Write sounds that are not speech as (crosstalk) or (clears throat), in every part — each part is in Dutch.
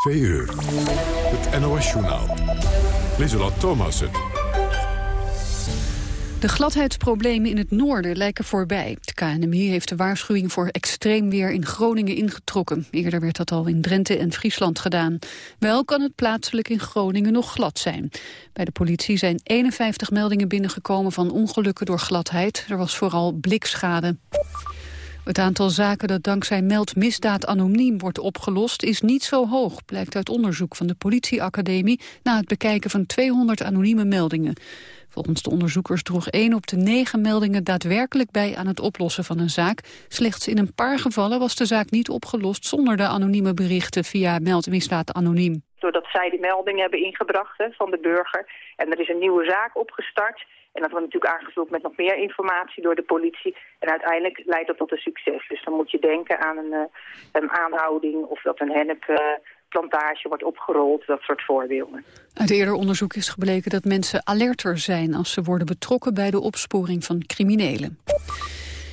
2 uur. Het NOS-journaal. Lieselot Thomassen. De gladheidsproblemen in het noorden lijken voorbij. Het KNMI heeft de waarschuwing voor extreem weer in Groningen ingetrokken. Eerder werd dat al in Drenthe en Friesland gedaan. Wel kan het plaatselijk in Groningen nog glad zijn. Bij de politie zijn 51 meldingen binnengekomen van ongelukken door gladheid. Er was vooral blikschade. Het aantal zaken dat dankzij meldmisdaad anoniem wordt opgelost is niet zo hoog, blijkt uit onderzoek van de politieacademie na het bekijken van 200 anonieme meldingen. Volgens de onderzoekers droeg 1 op de 9 meldingen daadwerkelijk bij aan het oplossen van een zaak. Slechts in een paar gevallen was de zaak niet opgelost zonder de anonieme berichten via meldmisdaad anoniem. Doordat zij die melding hebben ingebracht hè, van de burger en er is een nieuwe zaak opgestart en dat wordt natuurlijk aangevuld met nog meer informatie door de politie. En uiteindelijk leidt dat tot een succes. Dus dan moet je denken aan een, uh, een aanhouding of dat een hennepplantage wordt opgerold. Dat soort voorbeelden. Uit eerder onderzoek is gebleken dat mensen alerter zijn... als ze worden betrokken bij de opsporing van criminelen.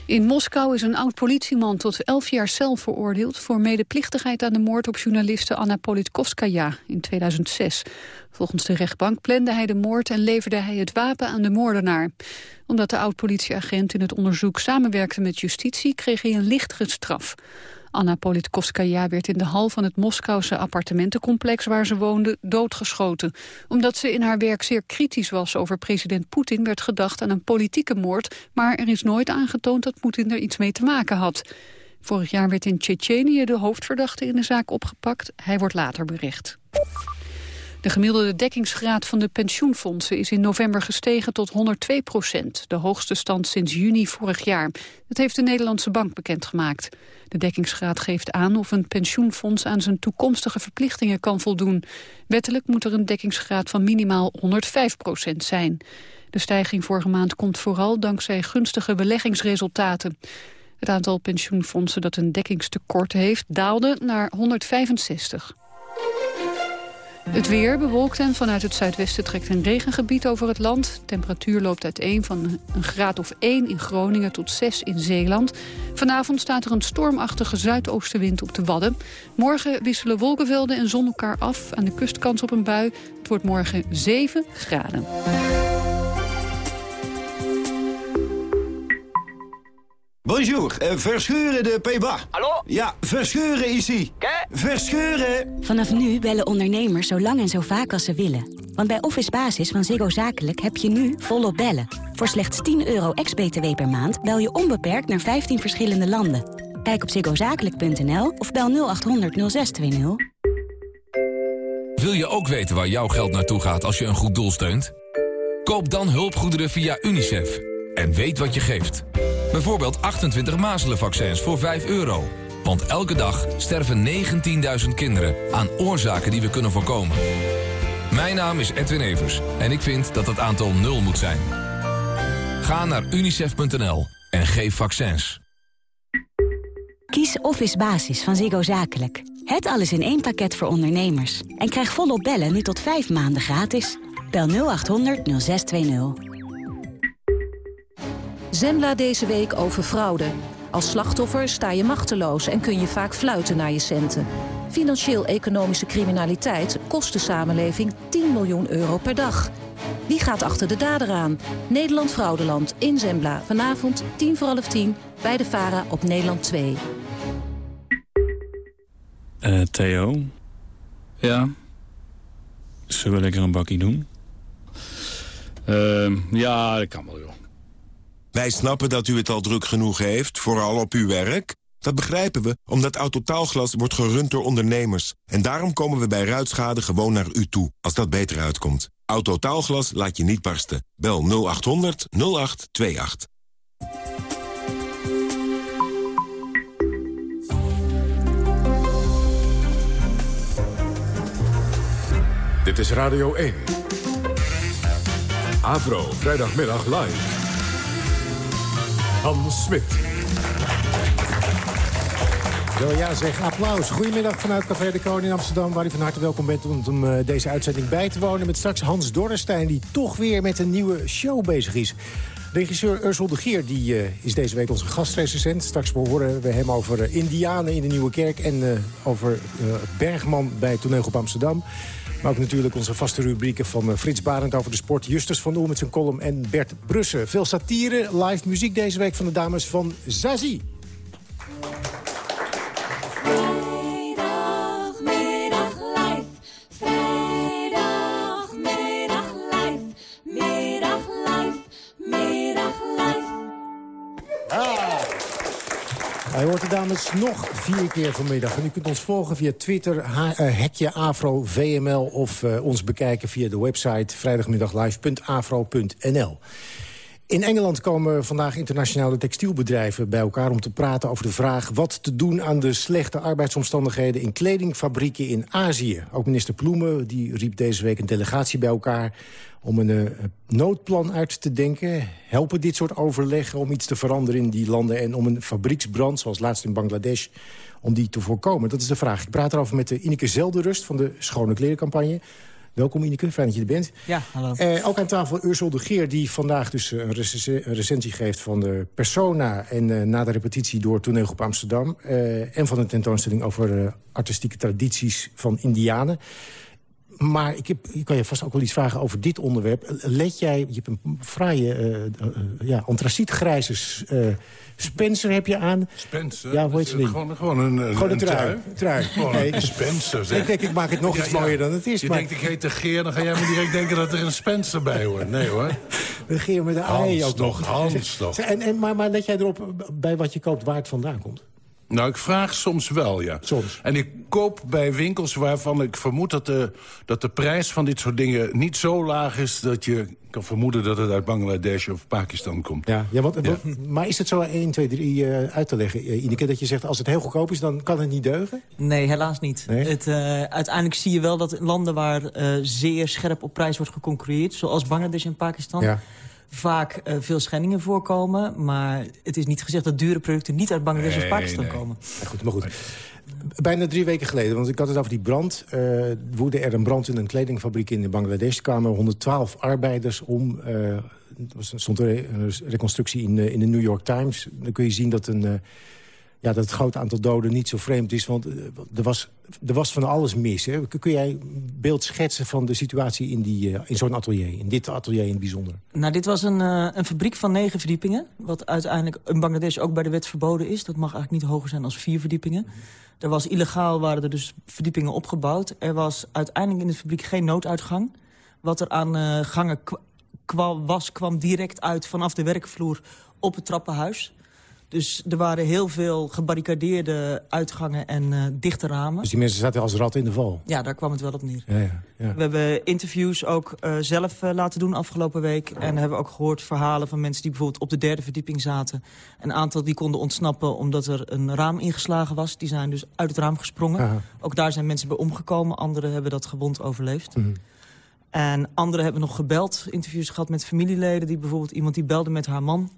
In Moskou is een oud-politieman tot 11 jaar cel veroordeeld... voor medeplichtigheid aan de moord op journaliste Anna Politkovskaya in 2006. Volgens de rechtbank plande hij de moord en leverde hij het wapen aan de moordenaar. Omdat de oud-politieagent in het onderzoek samenwerkte met justitie... kreeg hij een lichtere straf. Anna Politkovskaya werd in de hal van het Moskouse appartementencomplex waar ze woonde doodgeschoten. Omdat ze in haar werk zeer kritisch was over president Poetin werd gedacht aan een politieke moord, maar er is nooit aangetoond dat Poetin er iets mee te maken had. Vorig jaar werd in Tsjetsjenië de hoofdverdachte in de zaak opgepakt. Hij wordt later bericht. De gemiddelde dekkingsgraad van de pensioenfondsen is in november gestegen tot 102 procent, de hoogste stand sinds juni vorig jaar. Dat heeft de Nederlandse Bank bekendgemaakt. De dekkingsgraad geeft aan of een pensioenfonds aan zijn toekomstige verplichtingen kan voldoen. Wettelijk moet er een dekkingsgraad van minimaal 105 procent zijn. De stijging vorige maand komt vooral dankzij gunstige beleggingsresultaten. Het aantal pensioenfondsen dat een dekkingstekort heeft daalde naar 165. Het weer bewolkt en vanuit het zuidwesten trekt een regengebied over het land. temperatuur loopt uiteen van een graad of 1 in Groningen tot 6 in Zeeland. Vanavond staat er een stormachtige zuidoostenwind op de Wadden. Morgen wisselen wolkenvelden en zon elkaar af. Aan de kust kans op een bui. Het wordt morgen 7 graden. Bonjour, uh, Verscheuren de Peba. Hallo? Ja, Verscheuren ici. Què? Verscheuren! Vanaf nu bellen ondernemers zo lang en zo vaak als ze willen. Want bij Office Basis van Ziggo Zakelijk heb je nu volop bellen. Voor slechts 10 euro ex-BTW per maand bel je onbeperkt naar 15 verschillende landen. Kijk op ziggozakelijk.nl of bel 0800 0620. Wil je ook weten waar jouw geld naartoe gaat als je een goed doel steunt? Koop dan hulpgoederen via UNICEF. En weet wat je geeft. Bijvoorbeeld 28 mazelenvaccins voor 5 euro. Want elke dag sterven 19.000 kinderen aan oorzaken die we kunnen voorkomen. Mijn naam is Edwin Evers en ik vind dat het aantal nul moet zijn. Ga naar unicef.nl en geef vaccins. Kies Office Basis van Ziggo Zakelijk. Het alles in één pakket voor ondernemers. En krijg volop bellen nu tot 5 maanden gratis. Bel 0800 0620. Zembla deze week over fraude. Als slachtoffer sta je machteloos en kun je vaak fluiten naar je centen. Financieel-economische criminaliteit kost de samenleving 10 miljoen euro per dag. Wie gaat achter de dader aan? Nederland Fraudeland in Zembla. Vanavond 10 voor half 10 bij de VARA op Nederland 2. Eh, Theo? Ja? Zullen we lekker een bakkie doen? Uh, ja, dat kan wel, joh. Wij snappen dat u het al druk genoeg heeft, vooral op uw werk. Dat begrijpen we, omdat Autotaalglas wordt gerund door ondernemers. En daarom komen we bij ruitschade gewoon naar u toe, als dat beter uitkomt. Autotaalglas laat je niet barsten. Bel 0800 0828. Dit is Radio 1. Avro, vrijdagmiddag live. Hans Smit. Zo ja, zeg applaus. Goedemiddag vanuit Café de Koning in Amsterdam... waar u van harte welkom bent om, uh, deze uitzending bij te wonen... met straks Hans Dorrestein, die toch weer met een nieuwe show bezig is. Regisseur Ursel de Geer die, uh, is deze week onze gastrecensent. Straks horen we hem over uh, Indianen in de Nieuwe Kerk... en over Bergman bij Toneelgroep Amsterdam. Maar ook natuurlijk onze vaste rubrieken van Frits Barend over de sport... Justus van Oel met zijn column en Bert Brussen. Veel satire, live muziek deze week van de dames van Zazie. Hij hoort de dames nog vier keer vanmiddag. En u kunt ons volgen via Twitter, uh, hekje Afro VML... of uh, ons bekijken via de website vrijdagmiddaglive.afro.nl. In Engeland komen vandaag internationale textielbedrijven bij elkaar... om te praten over de vraag wat te doen aan de slechte arbeidsomstandigheden... in kledingfabrieken in Azië. Ook minister Ploemen die riep deze week een delegatie bij elkaar... om een uh, noodplan uit te denken. Helpen dit soort overleggen om iets te veranderen in die landen... en om een fabrieksbrand, zoals laatst in Bangladesh, om die te voorkomen? Dat is de vraag. Ik praat erover met de Ineke Zelderust van de Schone Klerencampagne... Welkom Ineke, fijn dat je er bent. Ja, hallo. Eh, ook aan tafel Ursel de Geer, die vandaag dus een, rec een recensie geeft van de persona... en uh, na de repetitie door Toneelgroep Amsterdam... Uh, en van een tentoonstelling over artistieke tradities van Indianen. Maar ik, heb, ik kan je vast ook wel iets vragen over dit onderwerp. Let jij, je hebt een fraaie, ja, antracietgrijze Spencer heb je aan. Spencer? Ja, hoe heet het gewoon, gewoon een, gewoon trui. trui. Gewoon nee, een Spencer, zeg. Ik denk, ik maak het nog ja, iets ja. mooier dan het is. Je maar... denkt, ik heet de Geer, dan ga jij me direct denken dat er een Spencer bij hoort. Nee hoor. (laughs) De Geer met de Hans ei ook nog. Hans toch. En, en, maar, maar let jij erop bij wat je koopt waar het vandaan komt? Nou, ik vraag soms wel, ja. Soms. En ik koop bij winkels waarvan ik vermoed dat de, dat de prijs van dit soort dingen niet zo laag is... dat je kan vermoeden dat het uit Bangladesh of Pakistan komt. Ja, ja, want, ja. Maar is het zo 1, 2, 3 uh, uit te leggen, uh, Ineke, dat je zegt... als het heel goedkoop is, dan kan het niet deugen? Nee, helaas niet. Nee? Het, uh, uiteindelijk zie je wel dat in landen waar zeer scherp op prijs wordt geconcurreerd... zoals Bangladesh en Pakistan... Ja vaak uh, veel schendingen voorkomen. Maar het is niet gezegd dat dure producten niet uit Bangladesh nee, of Pakistan nee. komen. Ja, goed, maar goed. Bijna drie weken geleden, want ik had het over die brand. Uh, woedde er een brand in een kledingfabriek in Bangladesh. Er kwamen 112 arbeiders om. Uh, er stond een reconstructie in, in de New York Times. Dan kun je zien dat een ja, dat het grote aantal doden niet zo vreemd is. Want er was, er was van alles mis. Hè. Kun jij een beeld schetsen van de situatie in, die, uh, in zo'n atelier? In dit atelier in het bijzonder? Nou, dit was een, uh, een fabriek van negen verdiepingen. Wat uiteindelijk in Bangladesh ook bij de wet verboden is. Dat mag eigenlijk niet hoger zijn dan vier verdiepingen. Er was illegaal, waren er dus verdiepingen opgebouwd. Er was uiteindelijk in de fabriek geen nooduitgang. Wat er aan gangen kwa was, kwam direct uit vanaf de werkvloer op het trappenhuis. Dus er waren heel veel gebarricadeerde uitgangen en uh, dichte ramen. Dus die mensen zaten als rat in de val? Ja, daar kwam het wel op neer. Ja, ja, ja. We hebben interviews ook uh, zelf uh, laten doen afgelopen week. En hebben ook gehoord verhalen van mensen die bijvoorbeeld op de derde verdieping zaten. Een aantal die konden ontsnappen omdat er een raam ingeslagen was. Die zijn dus uit het raam gesprongen. Aha. Ook daar zijn mensen bij omgekomen. Anderen hebben dat gewond overleefd. Mm -hmm. En anderen hebben nog gebeld, interviews gehad met familieleden. Die bijvoorbeeld iemand die belde met haar man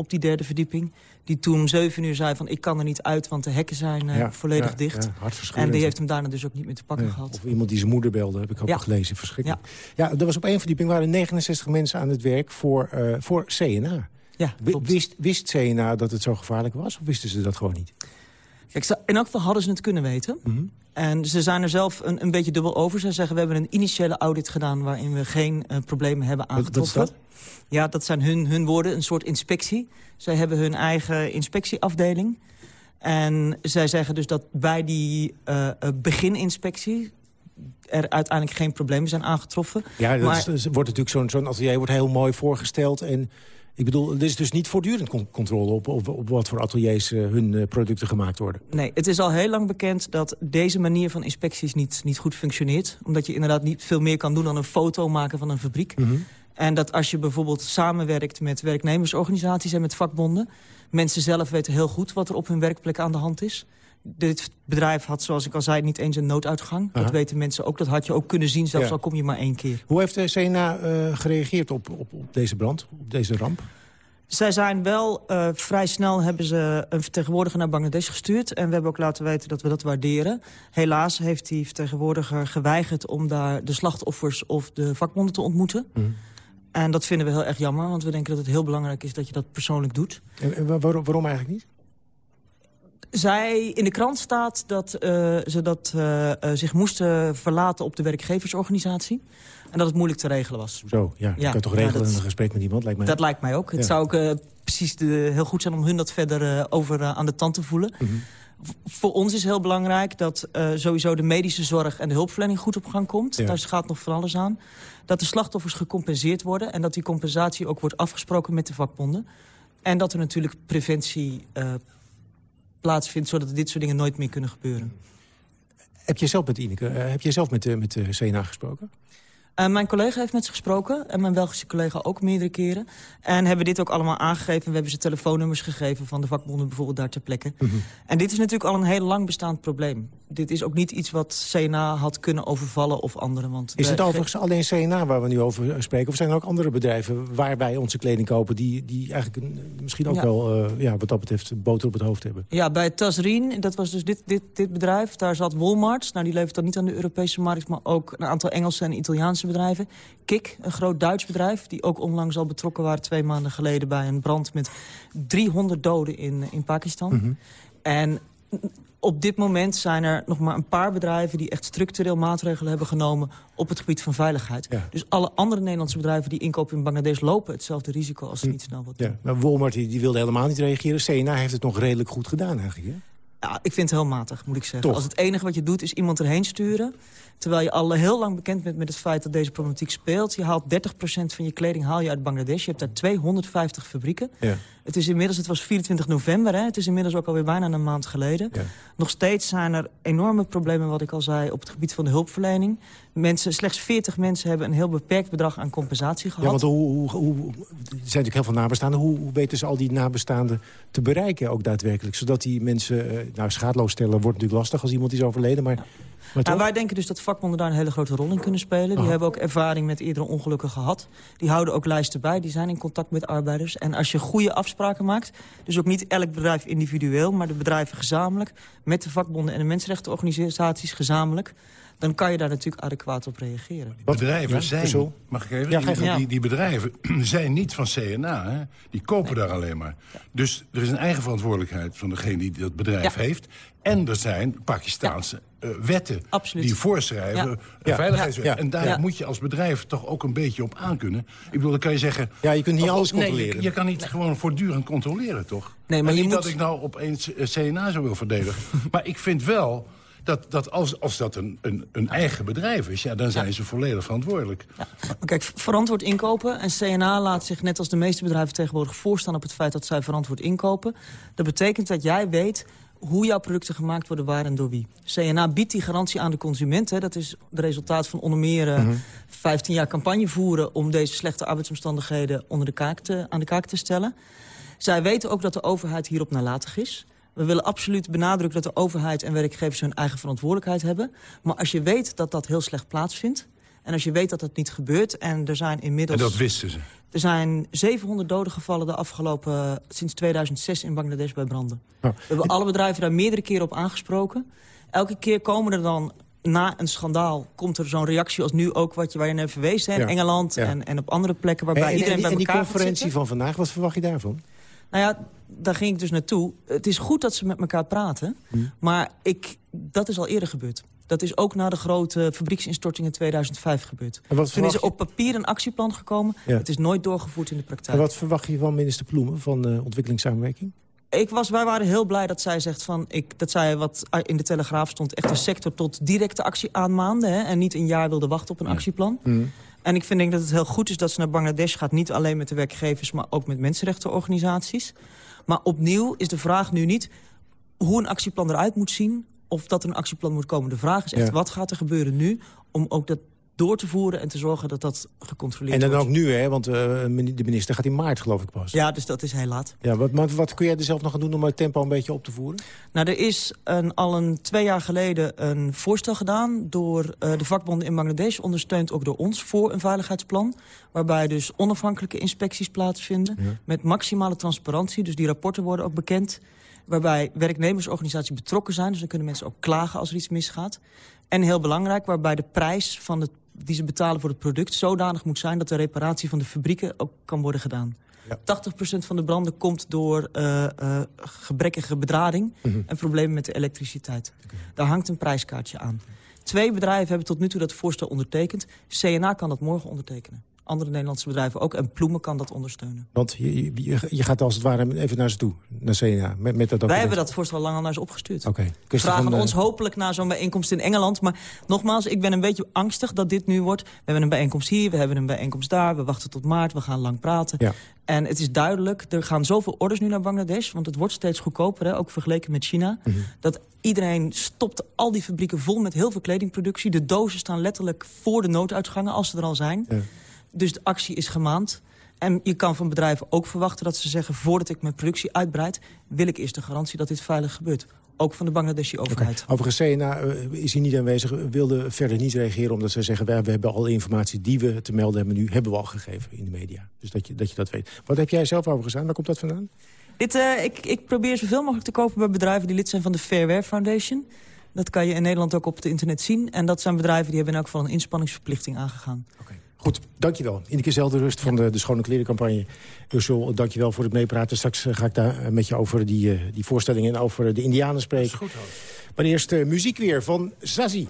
op die derde verdieping. Die toen om zeven uur zei van ik kan er niet uit, want de hekken zijn uh, ja, volledig ja, dicht. Ja, en die heeft hem daarna dus ook niet meer te pakken gehad. Of iemand die zijn moeder belde, heb ik ook gelezen. Verschrikkelijk. Ja. er was op één verdieping waren 69 mensen aan het werk voor, uh, voor CNA. Ja, wist, wist CNA dat het zo gevaarlijk was of wisten ze dat gewoon niet? Kijk, in elk geval hadden ze het kunnen weten. Mm -hmm. En ze zijn er zelf een, een beetje dubbel over. Ze zeggen, we hebben een initiële audit gedaan... waarin we geen uh, problemen hebben aangetroffen. Wat is dat? Ja, dat zijn hun, hun woorden, een soort inspectie. Zij hebben hun eigen inspectieafdeling. En zij zeggen dus dat bij die uh, begininspectie er uiteindelijk geen problemen zijn aangetroffen. Ja, dat maar... is, wordt natuurlijk zo'n zo'n atelier wordt heel mooi voorgesteld... en ik bedoel, er is dus niet voortdurend controle op, op, op wat voor ateliers uh, hun uh, producten gemaakt worden. Nee, het is al heel lang bekend dat deze manier van inspecties niet, niet goed functioneert. Omdat je inderdaad niet veel meer kan doen dan een foto maken van een fabriek. Mm -hmm. En dat als je bijvoorbeeld samenwerkt met werknemersorganisaties en met vakbonden... mensen zelf weten heel goed wat er op hun werkplek aan de hand is. Dit bedrijf had, zoals ik al zei, niet eens een nooduitgang. Dat weten mensen ook. Dat had je ook kunnen zien, zelfs Ja. al kom je maar één keer. Hoe heeft de CNA uh, gereageerd op, op, op deze brand, op deze ramp? Zij zijn wel uh, vrij snel hebben ze een vertegenwoordiger naar Bangladesh gestuurd. En we hebben ook laten weten dat we dat waarderen. Helaas heeft die vertegenwoordiger geweigerd om daar de slachtoffers of de vakbonden te ontmoeten. Mm. En dat vinden we heel erg jammer, want we denken dat het heel belangrijk is dat je dat persoonlijk doet. En, waarom, waarom eigenlijk niet? Zij in de krant staat dat uh, ze dat, uh, zich moesten verlaten op de werkgeversorganisatie. En dat het moeilijk te regelen was. Zo, ja. Je kan toch regelen in een gesprek met iemand, lijkt mij. Dat lijkt mij ook. Het zou ook precies de, heel goed zijn om hun dat verder over aan de tand te voelen. Mhm. Voor ons is heel belangrijk dat sowieso de medische zorg en de hulpverlening goed op gang komt. Daar gaat nog van alles aan. Dat de slachtoffers gecompenseerd worden en dat die compensatie ook wordt afgesproken met de vakbonden. En dat er natuurlijk preventie plaatsvindt... zodat dit soort dingen nooit meer kunnen gebeuren. Heb je zelf met Ineke, eh, heb je zelf met, met de CNA gesproken? Uh, mijn collega heeft met ze gesproken en mijn Belgische collega ook meerdere keren. En hebben dit ook allemaal aangegeven. We hebben ze telefoonnummers gegeven van de vakbonden bijvoorbeeld daar ter plekke. Mhm. En dit is natuurlijk al een heel lang bestaand probleem. Dit is ook niet iets wat CNA had kunnen overvallen of anderen. Want is het overigens alleen CNA waar we nu over spreken? Of zijn er ook andere bedrijven waar wij onze kleding kopen... die, die eigenlijk misschien ook wel uh, ja, wat dat betreft boter op het hoofd hebben? Ja, bij Tasrien, dat was dus dit, dit, dit bedrijf. Daar zat Walmart. Nou, die levert dan niet aan de Europese markt... maar ook een aantal Engelse en Italiaanse bedrijven. Kik, een groot Duits bedrijf, die ook onlangs al betrokken waren... twee maanden geleden bij een brand met 300 doden in, in Pakistan. Mhm. En op dit moment zijn er nog maar een paar bedrijven... die echt structureel maatregelen hebben genomen op het gebied van veiligheid. Dus alle andere Nederlandse bedrijven die inkopen in Bangladesh... lopen hetzelfde risico als ze hm. niet snel wat doen. Ja, maar Walmart die, die wilde helemaal niet reageren. CNA heeft het nog redelijk goed gedaan eigenlijk, hè? Ja, ik vind het heel matig, moet ik zeggen. Als het enige wat je doet is iemand erheen sturen... terwijl je al heel lang bekend bent met het feit dat deze problematiek speelt. Je haalt 30% van je kleding haal je uit Bangladesh. Je hebt daar 250 fabrieken. Ja. Het is inmiddels, het was 24 november, hè? het is inmiddels ook alweer bijna een maand geleden. Ja. Nog steeds zijn er enorme problemen, wat ik al zei, op het gebied van de hulpverlening. Mensen, slechts 40 mensen hebben een heel beperkt bedrag aan compensatie gehad. Ja, want hoe, hoe, hoe, er zijn natuurlijk heel veel nabestaanden. Hoe, hoe weten ze al die nabestaanden te bereiken ook daadwerkelijk? Zodat die mensen, uh, nou schaadloos stellen wordt natuurlijk lastig als iemand is overleden, maar... Nou, wij denken dus dat vakbonden daar een hele grote rol in kunnen spelen. Die hebben ook ervaring met eerdere ongelukken gehad. Die houden ook lijsten bij, die zijn in contact met arbeiders. En als je goede afspraken maakt, dus ook niet elk bedrijf individueel... maar de bedrijven gezamenlijk, met de vakbonden en de mensenrechtenorganisaties gezamenlijk dan kan je daar natuurlijk adequaat op reageren. Die bedrijven zijn, mag ik even? Ja, die, die, bedrijven (clears throat) zijn niet van CNA, hè? die kopen daar alleen maar. Dus er is een eigen verantwoordelijkheid van degene die dat bedrijf heeft. En er zijn Pakistaanse uh, wetten Absoluut. die voorschrijven, ja. veiligheidswet. En daar moet je als bedrijf toch ook een beetje op aankunnen. Ik bedoel, dan kan je zeggen... Ja, je kunt niet alles controleren. Nee, je, kan niet gewoon voortdurend controleren, toch? Nee, maar niet moet... dat ik nou opeens eh, CNA zo wil verdedigen. (laughs) maar ik vind wel dat, dat als, als dat een, een, een eigen bedrijf is, ja, dan zijn ze volledig verantwoordelijk. Ja. Maar kijk, verantwoord inkopen. En CNA laat zich net als de meeste bedrijven tegenwoordig voorstaan... op het feit dat zij verantwoord inkopen. Dat betekent dat jij weet hoe jouw producten gemaakt worden, waar en door wie. CNA biedt die garantie aan de consument. Hè. Dat is het resultaat van onder meer 15 jaar campagne voeren... om deze slechte arbeidsomstandigheden onder de kaak te, aan de kaak te stellen. Zij weten ook dat de overheid hierop nalatig is. We willen absoluut benadrukken dat de overheid en werkgevers hun eigen verantwoordelijkheid hebben. Maar als je weet dat dat heel slecht plaatsvindt... en als je weet dat dat niet gebeurt en er zijn inmiddels... En dat wisten ze? Er zijn 700 doden gevallen de afgelopen, sinds 2006 in Bangladesh bij branden. We hebben alle bedrijven daar meerdere keren op aangesproken. Elke keer komen er dan na een schandaal komt er zo'n reactie als nu ook... Wat je, waar je naar verwees, hè, in Engeland En, en op andere plekken... waarbij iedereen bij elkaar En die conferentie van vandaag, wat verwacht je daarvan? Nou ja, daar ging ik dus naartoe. Het is goed dat ze met elkaar praten. Hmm. Maar ik, dat is al eerder gebeurd. Dat is ook na de grote fabrieksinstorting in 2005 gebeurd. Toen is er op papier een actieplan gekomen. Het is nooit doorgevoerd in de praktijk. En wat verwacht je van minister Ploemen van uh, ontwikkelingssamenwerking? Ik was, wij waren heel blij dat zij zegt van... Ik, dat zij wat in de Telegraaf stond... echt de sector tot directe actie aanmaande... Hè, en niet een jaar wilde wachten op een actieplan. Hmm. En ik vind denk dat het heel goed is dat ze naar Bangladesh gaat. Niet alleen met de werkgevers, maar ook met mensenrechtenorganisaties. Maar opnieuw is de vraag nu niet hoe een actieplan eruit moet zien... of dat er een actieplan moet komen. De vraag is echt, wat gaat er gebeuren nu... om ook dat door te voeren en te zorgen dat dat gecontroleerd wordt. En dan ook nu, hè? Want uh, de minister gaat in maart, geloof ik pas. Ja, dus dat is heel laat. Ja, wat, wat kun jij er zelf nog aan doen om het tempo een beetje op te voeren? Nou, er is een, al een twee jaar geleden een voorstel gedaan... door uh, de vakbonden in Bangladesh, ondersteund ook door ons... voor een veiligheidsplan, waarbij dus onafhankelijke inspecties plaatsvinden... met maximale transparantie, dus die rapporten worden ook bekend waarbij werknemersorganisaties betrokken zijn. Dus dan kunnen mensen ook klagen als er iets misgaat. En heel belangrijk, waarbij de prijs van het, die ze betalen voor het product... zodanig moet zijn dat de reparatie van de fabrieken ook kan worden gedaan. Ja. 80% van de branden komt door uh, uh, gebrekkige bedrading... Mhm. en problemen met de elektriciteit. Daar hangt een prijskaartje aan. Twee bedrijven hebben tot nu toe dat voorstel ondertekend. CNA kan dat morgen ondertekenen andere Nederlandse bedrijven ook. En Ploemen kan dat ondersteunen. Want je, je, gaat als het ware even naar ze toe, naar CNA, met, met dat Wij hebben dat voorstel lang al naar ze opgestuurd. Oké. Okay. Vragen ons hopelijk naar zo'n bijeenkomst in Engeland. Maar nogmaals, ik ben een beetje angstig dat dit nu wordt. We hebben een bijeenkomst hier, we hebben een bijeenkomst daar. We wachten tot maart, we gaan lang praten. Ja. En het is duidelijk, er gaan zoveel orders nu naar Bangladesh... want het wordt steeds goedkoper, hè, ook vergeleken met China... Mhm. dat iedereen stopt al die fabrieken vol met heel veel kledingproductie. De dozen staan letterlijk voor de nooduitgangen, als ze er al zijn. Ja. Dus de actie is gemaand. En je kan van bedrijven ook verwachten dat ze zeggen... voordat ik mijn productie uitbreid... wil ik eerst de garantie dat dit veilig gebeurt. Ook van de Bangladeshi overheid. Okay. Overigens, CNA uh, is hier niet aanwezig. Wilde verder niet reageren omdat ze zeggen... we hebben al informatie die we te melden hebben nu... hebben we al gegeven in de media. Dus dat je dat, je dat weet. Wat heb jij zelf over gedaan? Waar komt dat vandaan? Dit, uh, ik, ik probeer zoveel mogelijk te kopen bij bedrijven... die lid zijn van de Fairware Foundation. Dat kan je in Nederland ook op het internet zien. En dat zijn bedrijven die hebben in elk geval een inspanningsverplichting aangegaan. Oké. Goed, dankjewel. Ineke Zelderust van de, de Schone Klerencampagne. Ursel, dankjewel voor het meepraten. Straks eh, ga ik daar eh, met je over die, uh, die voorstellingen en over de Indianen spreken. Dat is goed, hoor. Maar eerst uh, muziek weer van Zazie.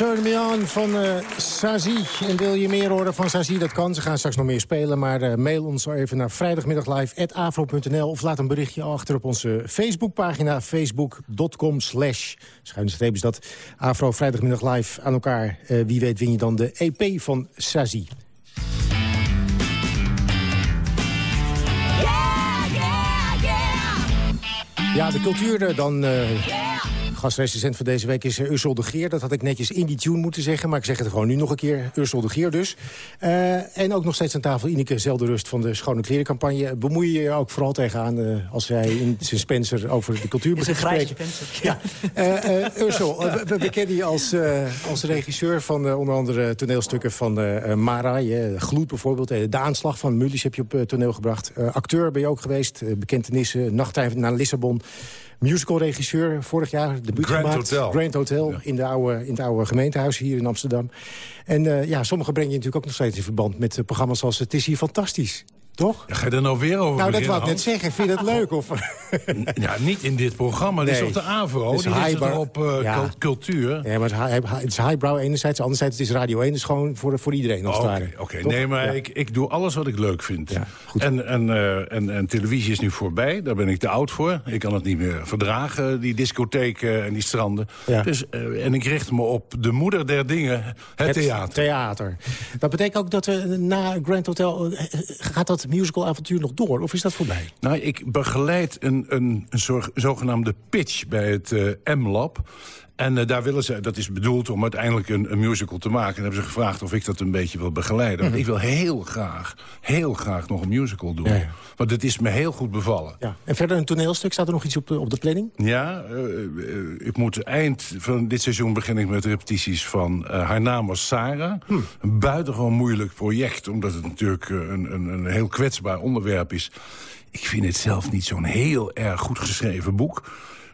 Turn Me On van uh, Sazi. En wil je meer horen van Sazi? Dat kan. Ze gaan straks nog meer spelen. Maar uh, mail ons zo even naar vrijdagmiddaglive.afro.nl... of laat een berichtje achter op onze Facebookpagina. Facebook.com slash, schuine streep is dat, Afro Vrijdagmiddag Live aan elkaar. Uh, wie weet win je dan de EP van Sazi. Ja, de cultuur dan... Uh, Gastrecensent van deze week is uh, Ursel de Geer. Dat had ik netjes in die tune moeten zeggen, maar ik zeg het gewoon nu nog een keer. Ursel de Geer dus. Uh, en ook nog steeds aan tafel Ineke Zelderust van de Schone Klerencampagne. Bemoei je je ook vooral tegenaan uh, als hij in zijn Spencer over de cultuur begint te spreken? Ja. Ursel, we, we kennen je als, als regisseur van onder andere toneelstukken van Mara. Je, Gloed bijvoorbeeld. de aanslag van Mulisch heb je op toneel gebracht. acteur ben je ook geweest. bekentenissen, Nachttijd naar Lissabon musicalregisseur. Vorig jaar de Grand gemaakt. Hotel. Grand Hotel in, de oude, in het oude gemeentehuis hier in Amsterdam. En uh, ja, sommige breng je natuurlijk ook nog steeds in verband met programma's als Het is hier fantastisch. Toch? Ja, ga je er nou weer over Nou, dat wou ik net zeggen. Vind je dat leuk? Of? ja, niet in dit programma. Dit is op de AVRO. Is, is op uh, ja. cultuur. Ja, maar het is highbrow enerzijds. Anderzijds het is Radio 1. is gewoon voor, voor iedereen als Oké, okay, nee, maar ja. ik, ik doe alles wat ik leuk vind. Ja, en, en, uh, en, en televisie is nu voorbij. Daar ben ik te oud voor. Ik kan het niet meer verdragen, die discotheken en die stranden. Dus, uh, en ik richt me op de moeder der dingen, het, het theater. theater. Dat betekent ook dat we na Grand Hotel... gaat dat musicalavontuur nog door? Of is dat voorbij? Nou, ik begeleid een, een, een zogenaamde pitch bij het uh, M-Lab. En uh, daar willen ze, dat is bedoeld om uiteindelijk een, een, musical te maken. En hebben ze gevraagd of ik dat een beetje wil begeleiden. Want -hmm. ik wil heel graag, heel graag nog een musical doen. Ja, ja. Want het is me heel goed bevallen. Ja. En verder een toneelstuk, staat er nog iets op de, op de planning? Ja, uh, ik moet eind van dit seizoen begin ik met repetities van Haar naam was Sarah. Hm. Een buitengewoon moeilijk project, omdat het natuurlijk een, een, een heel kwetsbaar onderwerp is. Ik vind het zelf niet zo'n heel erg goed geschreven boek.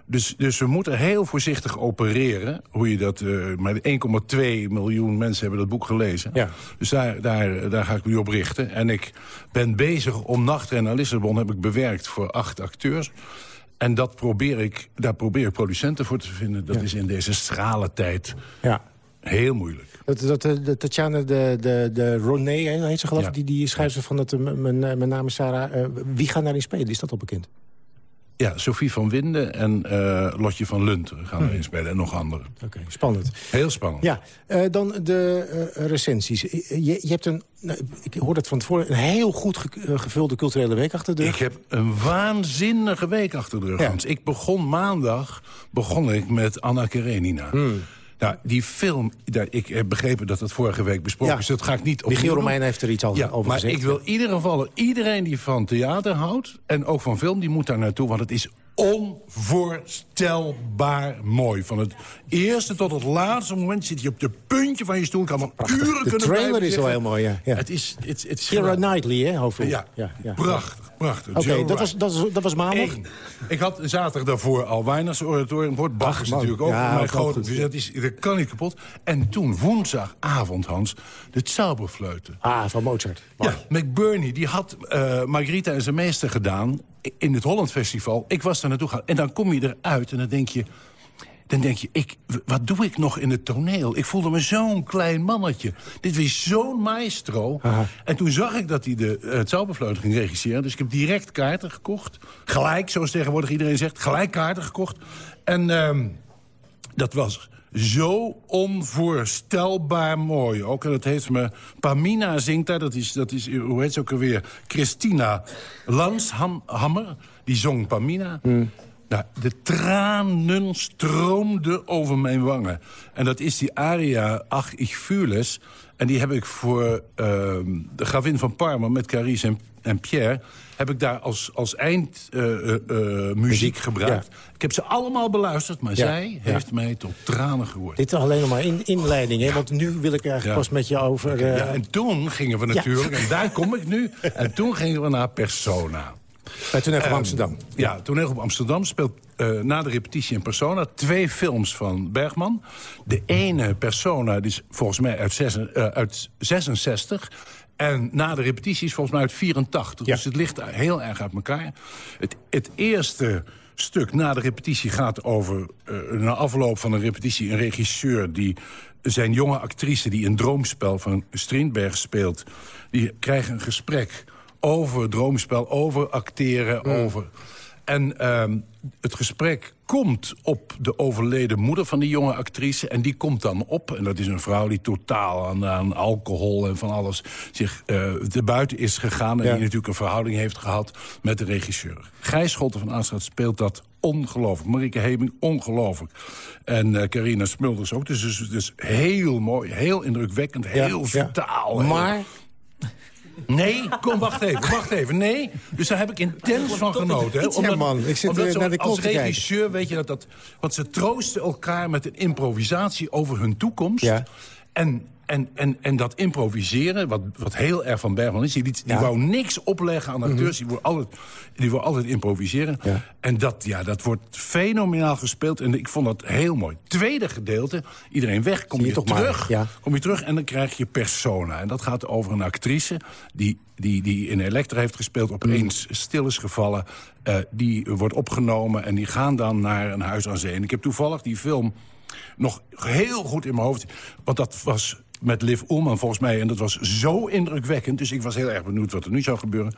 Dus, dus we moeten heel voorzichtig opereren. Hoe je dat, uh, maar 1,2 miljoen mensen hebben dat boek gelezen. Ja. Dus daar, daar, daar ga ik nu op richten. En ik ben bezig om Nachtrennen naar Lissabon... heb ik bewerkt voor acht acteurs. En dat probeer ik, daar probeer ik producenten voor te vinden. Dat ja. is in deze schrale tijd ja. heel moeilijk. Dat, dat, de, Tatjana de, de, de Roné, heet ze geloof ik, ja. die, die schrijft van dat mijn, mijn naam is Sarah. Uh, wie gaat daarin spelen? Is dat al bekend? Ja, Sophie van Winden en uh, Lotje van Lunteren gaan erin spelen. En nog anderen. Oké, okay, spannend. Heel spannend. Ja, uh, dan de uh, recensies. Je, je, hebt een, nou, ik hoor dat van tevoren, een heel goed ge gevulde culturele week achter de rug. Ik heb een waanzinnige week achter de rug, ja. Ik begon maandag begon ik met Anna Karenina. Hmm. Nou, die film, ik heb begrepen dat het vorige week besproken ja. is. Dat ga ik niet Michiel Romein heeft er iets ja, over maar gezegd. ik wil in ieder geval, iedereen die van theater houdt... en ook van film, die moet daar naartoe, want het is onvoorstelbaar mooi. Van het eerste tot het laatste moment zit je op de puntje van je stoel. Kan nog uren kunnen De trailer is wel heel mooi, ja. ja. Het is... Het, het is Knightley, hè, hoofdrol. Ja, ja, ja, prachtig, prachtig. Oké, okay, dat, was, dat, was, dat was maandag. Ik, ik had zaterdag daarvoor al Weihnachtsoratorium gehoord. Bach is natuurlijk ook ja, mijn grote... Dus dat, is, dat kan niet kapot. En toen, woensdagavond, Hans, de Zauberfleuten. Ah, van Mozart. Ja, McBurney, die had uh, Margarita en zijn meester gedaan in het Holland Festival. Ik was daar naartoe gegaan. En dan kom je eruit en dan denk je... Dan denk je, ik, wat doe ik nog in het toneel? Ik voelde me zo'n klein mannetje. Dit was zo'n maestro. Aha. En toen zag ik dat hij de uh, Zauberfluit ging regisseren. Dus ik heb direct kaarten gekocht. Gelijk, zoals tegenwoordig iedereen zegt. Gelijk kaarten gekocht. En uh, dat was zo onvoorstelbaar mooi. Ook, en dat heeft me... Pamina zingt daar, dat is, dat is hoe heet ze ook alweer? Christina Lanshammer, die zong Pamina. Mm. Nou, de tranen stroomden over mijn wangen. En dat is die aria Ach, ich fühle es. En die heb ik voor uh, de gravin van Parma met Carice en, en Pierre heb ik daar als, als eindmuziek uh, uh, uh, gebruikt. Ik heb ze allemaal beluisterd, maar zij heeft mij tot tranen gehoord. Dit is alleen nog maar in, inleiding, hè? want nu wil ik eigenlijk pas met je over... Ja, en toen gingen we natuurlijk, en daar kom ik nu... en toen gingen we naar Persona. Bij Toneel op um, Amsterdam. Ja, Toneel op Amsterdam speelt uh, na de repetitie in Persona twee films van Bergman. De ene Persona die is volgens mij uit, zes, uh, uit 66... En na de repetities volgens mij uit 84. Ja. Dus het ligt heel erg uit elkaar. Het, het eerste stuk na de repetitie gaat over... Uh, na afloop van een repetitie een regisseur die zijn jonge actrice... die een droomspel van Strindberg speelt... die krijgen een gesprek over droomspel, over acteren, over... En ehm, het gesprek komt op de overleden moeder van die jonge actrice... en die komt dan op, en dat is een vrouw die totaal aan, aan alcohol en van alles... zich uh, te buiten is gegaan en die natuurlijk een verhouding heeft gehad met de regisseur. Gijs Schotten van Aanstraat speelt dat ongelooflijk. Marieke Hebing, ongelooflijk. En uh, Carina Smulders ook. Dus, dus, dus heel mooi, heel indrukwekkend, heel ja, vitaal. Maar... Nee, kom, wacht even, wacht even. Nee, dus daar heb ik intens van genoten. Hè, omdat, man, ik zit omdat naar de Als regisseur weet je dat dat... Want ze troosten elkaar met een improvisatie over hun toekomst. Ja. En en, en, en dat improviseren, wat, wat heel erg van Bergman is... die, die wou niks opleggen aan acteurs, mm die, wou altijd, die wou altijd improviseren. En dat, ja, dat wordt fenomenaal gespeeld en ik vond dat heel mooi. Tweede gedeelte, iedereen weg, kom je, je terug. Kom je terug en dan krijg je persona. En dat gaat over een actrice die, die, die in Elektra heeft gespeeld... opeens mm. stil is gevallen, uh, die wordt opgenomen... en die gaan dan naar een huis aan zee. En ik heb toevallig die film nog heel goed in mijn hoofd. Want dat was met Liv Ullman volgens mij. En dat was zo indrukwekkend. Dus ik was heel erg benieuwd wat er nu zou gebeuren.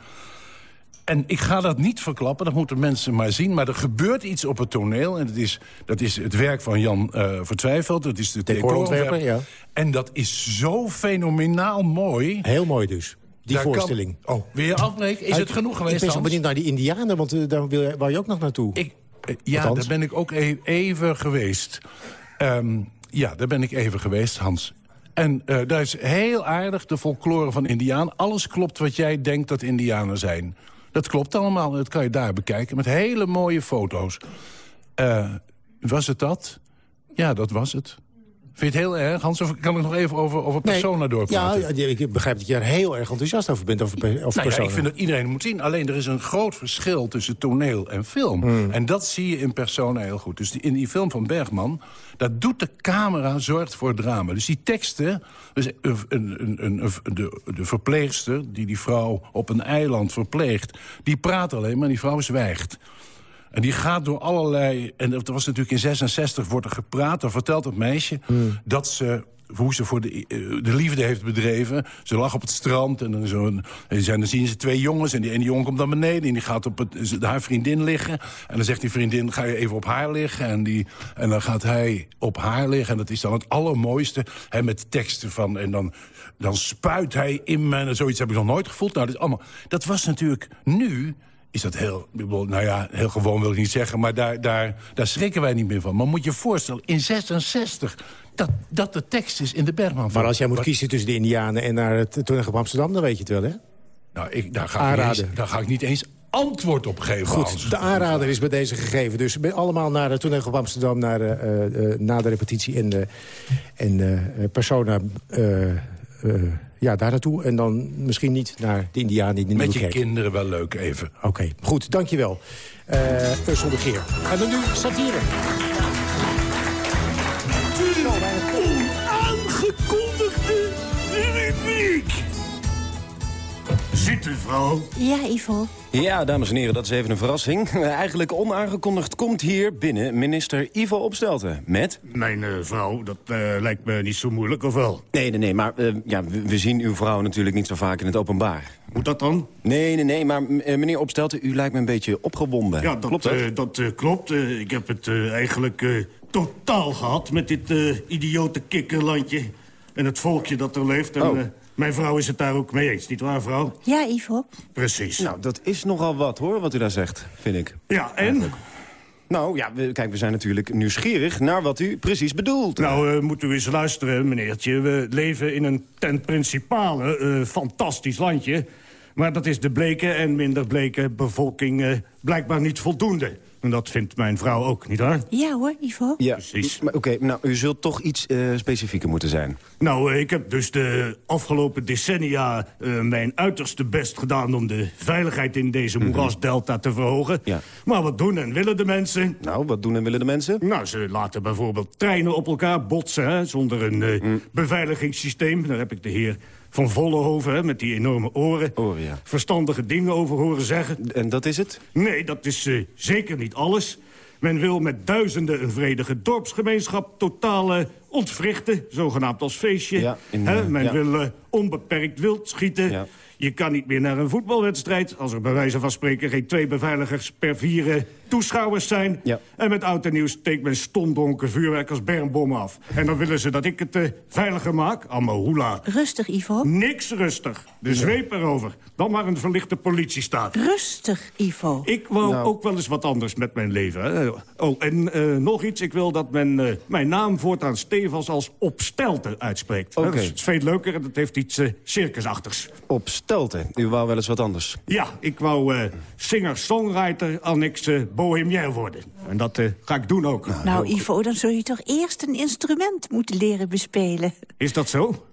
En ik ga dat niet verklappen, dat moeten mensen maar zien. Maar er gebeurt iets op het toneel. En dat is, dat is het werk van Jan uh, Vertwijfeld. Dat is de decorontwerper. Ja. En dat is zo fenomenaal mooi. Heel mooi dus. Die voorstelling. Kan... Oh, wil je afbreken? Is het genoeg geweest, Ik ben zo benieuwd naar die indianen, want uh, daar wil je, wou je ook nog naartoe. Ik, uh, ja, daar ben ik ook e even geweest. Um, ja, daar ben ik even geweest, Hans. En uh, dat is heel aardig, de folklore van Indiaan. Alles klopt wat jij denkt dat Indianen zijn. Dat klopt allemaal, dat kan je daar bekijken. Met hele mooie foto's. Uh, was het dat? Ja, dat was het. Vind je het heel erg, Hans? Of kan ik nog even over, over Persona nee, doorpraten? Ja, ik begrijp dat je er heel erg enthousiast over bent, over, over nou Ja, ik vind dat iedereen moet zien. Alleen er is een groot verschil tussen toneel en film. Hmm. En dat zie je in Persona heel goed. Dus in die film van Bergman, dat doet de camera, zorgt voor drama. Dus die teksten, dus een, een, een, de, de verpleegster die die vrouw op een eiland verpleegt... die praat alleen maar, die vrouw zwijgt. En die gaat door allerlei... En dat was natuurlijk in 66 wordt er gepraat. Dan vertelt het meisje hmm. dat ze hoe ze voor de, eh, de liefde heeft bedreven. Ze lag op het strand en dan, zo en dan zien ze twee jongens... en die ene jongen komt naar beneden en die gaat op het, haar vriendin liggen. En dan zegt die vriendin, ga je even op haar liggen. En, die, en dan gaat hij op haar liggen. En dat is dan het allermooiste. Hè, met teksten van... En dan, dan spuit hij in me. En zoiets heb ik nog nooit gevoeld. Nou, dat, is allemaal, dat was natuurlijk nu is dat heel, nou ja, heel gewoon wil ik niet zeggen... maar daar, daar, daar schrikken wij niet meer van. Maar moet je je voorstellen, in 66, dat, dat de tekst is in de Bergman. Maar als jij moet kiezen tussen de Indianen en naar het toneel op Amsterdam... dan weet je het wel, hè? Nou, ik, daar, ga ik eens, daar ga ik niet eens antwoord op geven. Goed, de aanrader is bij deze gegeven. Dus allemaal naar het toneel op Amsterdam... Naar, uh, uh, na de repetitie en, uh, en persona ja, daar naartoe. En dan misschien niet naar de Indianen in de Met je kinderen wel leuk even. Oké, goed, dankjewel. Uh, Ursel de Geer. En dan nu satire. Zit u, vrouw? Ja, Ivo. Ja, dames en heren, dat is even een verrassing. (laughs) Eigenlijk onaangekondigd komt hier binnen minister Ivo Opstelten. Met? Mijn uh, vrouw, dat uh, lijkt me niet zo moeilijk, of wel? Nee, nee, nee, maar uh, ja, we, we, zien uw vrouw natuurlijk niet zo vaak in het openbaar. Moet dat dan? Nee, nee, nee, maar meneer Opstelten, u lijkt me een beetje opgewonden. Ja, dat klopt. Dat, dat klopt. ik heb het eigenlijk totaal gehad met dit idiote kikkerlandje. En het volkje dat er leeft. En, oh. Mijn vrouw is het daar ook mee eens, niet waar, vrouw? Ja, Ivo. Precies. Nou, dat is nogal wat, hoor, wat u daar zegt, vind ik. Ja, en? Nou, ja, we, kijk, we zijn natuurlijk nieuwsgierig naar wat u precies bedoelt. Nou, uh, moet u eens luisteren, meneertje. We leven in een ten principale uh, fantastisch landje. Maar dat is de bleke en minder bleke bevolking uh, blijkbaar niet voldoende. En dat vindt mijn vrouw ook, niet waar? Ja hoor, Ivo. Ja, precies. Oké, nou, u zult toch iets uh, specifieker moeten zijn. Nou, uh, ik heb dus de afgelopen decennia uh, mijn uiterste best gedaan... om de veiligheid in deze mhm. moerasdelta te verhogen. Ja. Maar wat doen en willen de mensen? Nou, wat doen en willen de mensen? Nou, ze laten bijvoorbeeld treinen op elkaar botsen... Hè, zonder een mm. beveiligingssysteem. Daar heb ik de heer Van Vollenhoven, hè, met die enorme oren. Oren, ja. Verstandige dingen over horen zeggen. En dat is het? Nee, dat is uh, zeker niet alles. Men wil met duizenden een vredige dorpsgemeenschap totaal uh, ontwrichten. Zogenaamd als feestje. Ja, in, uh, men ja. wil uh, onbeperkt wild schieten. Ja. Je kan niet meer naar een voetbalwedstrijd... als er bij wijze van spreken geen twee beveiligers per vier eh, toeschouwers zijn. Ja. En met oud en nieuw steekt men stomdronken vuurwerk als bermbommen af. En dan willen ze dat ik het eh, veiliger maak? Allemaal hoela. Rustig, Ivo. Niks rustig. De zweep erover. Dan maar een verlichte politiestaat. Rustig, Ivo. Ik wou Nou. ook wel eens wat anders met mijn leven. Hè. Oh, en eh, nog iets. Ik wil dat men eh, mijn naam voortaan stevig als opstelter uitspreekt. Oké. Dat is veel leuker en dat heeft iets eh, circusachtigs. Op stelte. U wou wel eens wat anders. Ja, ik wou eh, singer-songwriter annex eh, bohemien worden. En dat eh, ga ik doen ook. Nou, Ivo, dan zul je toch eerst een instrument moeten leren bespelen. Is dat zo?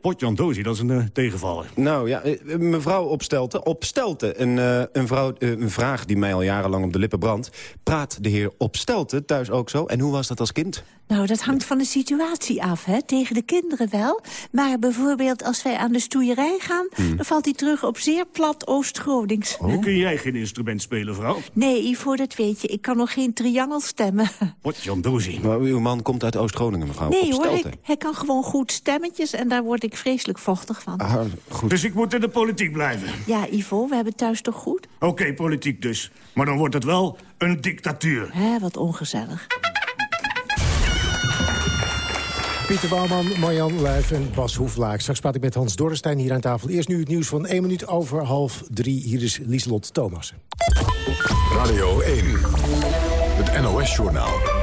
Potjan Dozie, dat is een eh, tegenvaller. Nou ja, eh, mevrouw Opstelten. Opstelten, een, eh, een, vrouw, eh, een vraag die mij al jarenlang op de lippen brandt. Praat de heer Opstelten thuis ook zo? En hoe was dat als kind? Nou, dat hangt van de situatie af, hè. Tegen de kinderen wel. Maar bijvoorbeeld als wij aan de stoeierij gaan... Hmm. dan valt hij terug op zeer plat Oost-Gronings. Hoe kun jij geen instrument spelen, vrouw? Nee, Ivo, dat weet je. Ik kan nog geen triangel stemmen. (laughs) Potjan Dozie. Maar uw man komt uit Oost-Groningen, mevrouw Nee hoor, hij kan gewoon goed stemmetjes... en daar word ik vreselijk vochtig van. Ah, goed. Dus ik moet in de politiek blijven. Ja, Ivo, we hebben thuis toch goed? Oké, politiek dus. Maar dan wordt het wel een dictatuur. Hè, wat ongezellig. Pieter Bouwman, Marjan Luijf en Bas Hoeflaak. Straks praat ik met Hans Dorrestein hier aan tafel. Eerst nu het nieuws van 1 minuut over half 3. Hier is Lieselot Thomassen. Radio 1. Het NOS-journaal.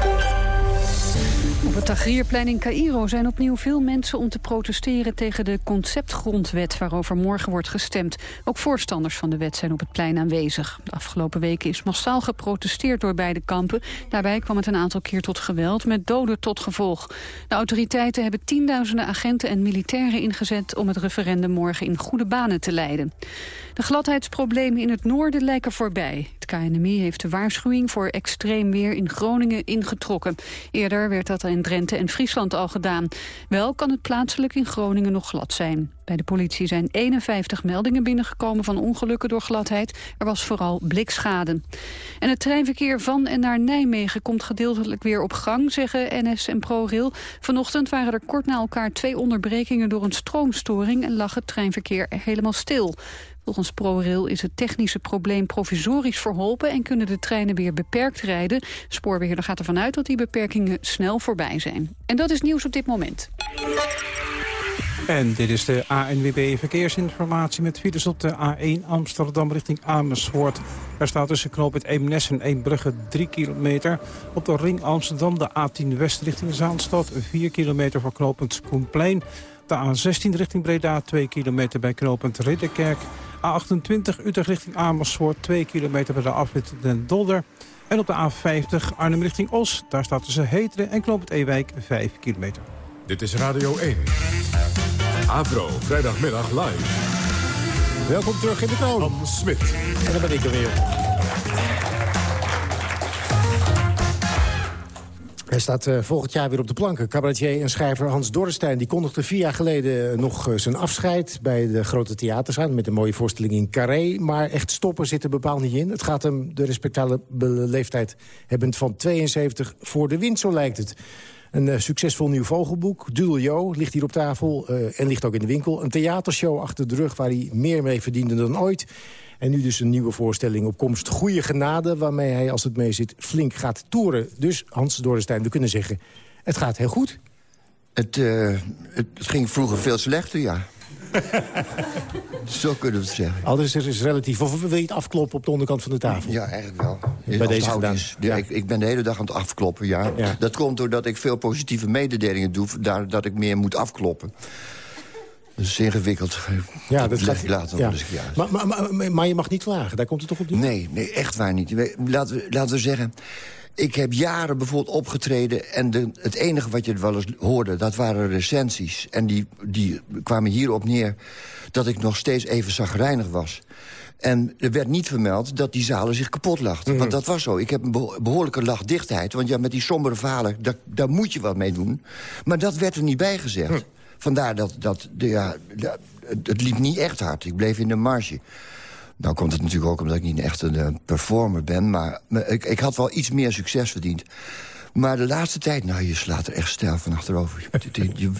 Op het Tahrirplein in Cairo zijn opnieuw veel mensen om te protesteren tegen de conceptgrondwet waarover morgen wordt gestemd. Ook voorstanders van de wet zijn op het plein aanwezig. De afgelopen weken is massaal geprotesteerd door beide kampen. Daarbij kwam het een aantal keer tot geweld met doden tot gevolg. De autoriteiten hebben tienduizenden agenten en militairen ingezet om het referendum morgen in goede banen te leiden. De gladheidsproblemen in het noorden lijken voorbij. Het KNMI heeft de waarschuwing voor extreem weer in Groningen ingetrokken. Eerder werd dat in Drenthe en Friesland al gedaan. Wel kan het plaatselijk in Groningen nog glad zijn. Bij de politie zijn 51 meldingen binnengekomen van ongelukken door gladheid. Er was vooral blikschade. En het treinverkeer van en naar Nijmegen komt gedeeltelijk weer op gang, zeggen NS en ProRail. Vanochtend waren er kort na elkaar twee onderbrekingen door een stroomstoring en lag het treinverkeer helemaal stil. Volgens ProRail is het technische probleem provisorisch verholpen... en kunnen de treinen weer beperkt rijden. Spoorbeheerder gaat ervan uit dat die beperkingen snel voorbij zijn. En dat is nieuws op dit moment. En dit is de ANWB Verkeersinformatie met files op de A1 Amsterdam richting Amersfoort. Er staat tussen knooppunt Eemnes en Eembrugge 3 kilometer. Op de ring Amsterdam de A10 West richting Zaanstad 4 kilometer voor knooppunt Koenplein. De A16 richting Breda 2 kilometer bij knooppunt Ridderkerk. A28 Utrecht richting Amersfoort 2 kilometer bij de afrit Den Dolder. En op de A50 Arnhem richting Os. Daar staat tussen Heteren en knooppunt Ewijk 5 kilometer. Dit is Radio 1. Avro, vrijdagmiddag live. Welkom terug in de kroon. Hans Smit. En dan ben ik er weer. Hij staat eh, volgend jaar weer op de planken. Cabaretier en schrijver Hans Dorrestein die kondigde vier jaar geleden nog eh, zijn afscheid... bij de grote theaters aan met een mooie voorstelling in Carré. Maar echt stoppen zit er bepaald niet in. Het gaat hem de respectabele leeftijd hebbend van 72 voor de wind, zo lijkt het. Een eh, succesvol nieuw vogelboek, Doodle Jo, ligt hier op tafel eh, en ligt ook in de winkel. Een theatershow achter de rug waar hij meer mee verdiende dan ooit. En nu dus een nieuwe voorstelling op komst. Goede genade, waarmee hij, als het mee zit, flink gaat toeren. Dus, Hans Dorrestein, we kunnen zeggen, het gaat heel goed. Het, eh, het, het ging vroeger veel slechter, ja. Zo kunnen we het zeggen. Alles is, is relatief. Of wil je het afkloppen op de onderkant van de tafel? Ja, eigenlijk wel. Bij deze gedaan. Ja, ik, ik ben de hele dag aan het afkloppen, ja. Ja. Dat komt doordat ik veel positieve mededelingen doe... daar dat ik meer moet afkloppen. Dat is ingewikkeld. Ja, dat leg gaat ik later ja. eens. Maar, maar, maar, maar je mag niet klagen, daar komt het toch op neer? Nee, nee, echt waar niet. Laten we, laten we zeggen... Ik heb jaren bijvoorbeeld opgetreden... en de, het enige wat je wel eens hoorde, dat waren recensies. En die, die kwamen hierop neer dat ik nog steeds even zagrijnig was. En er werd niet vermeld dat die zalen zich kapot lachten. Want dat was zo. Ik heb een beho- behoorlijke lachdichtheid. Want ja, met die sombere verhalen, daar, daar moet je wat mee doen. Maar dat werd er niet bij gezegd. Vandaar dat, dat de, ja, de- het, het liep niet echt hard. Ik bleef in de marge. Nou komt het natuurlijk ook omdat ik niet echt een performer ben... maar ik, ik had wel iets meer succes verdiend. Maar de laatste tijd, nou, je slaat er echt stijl van achterover. Je-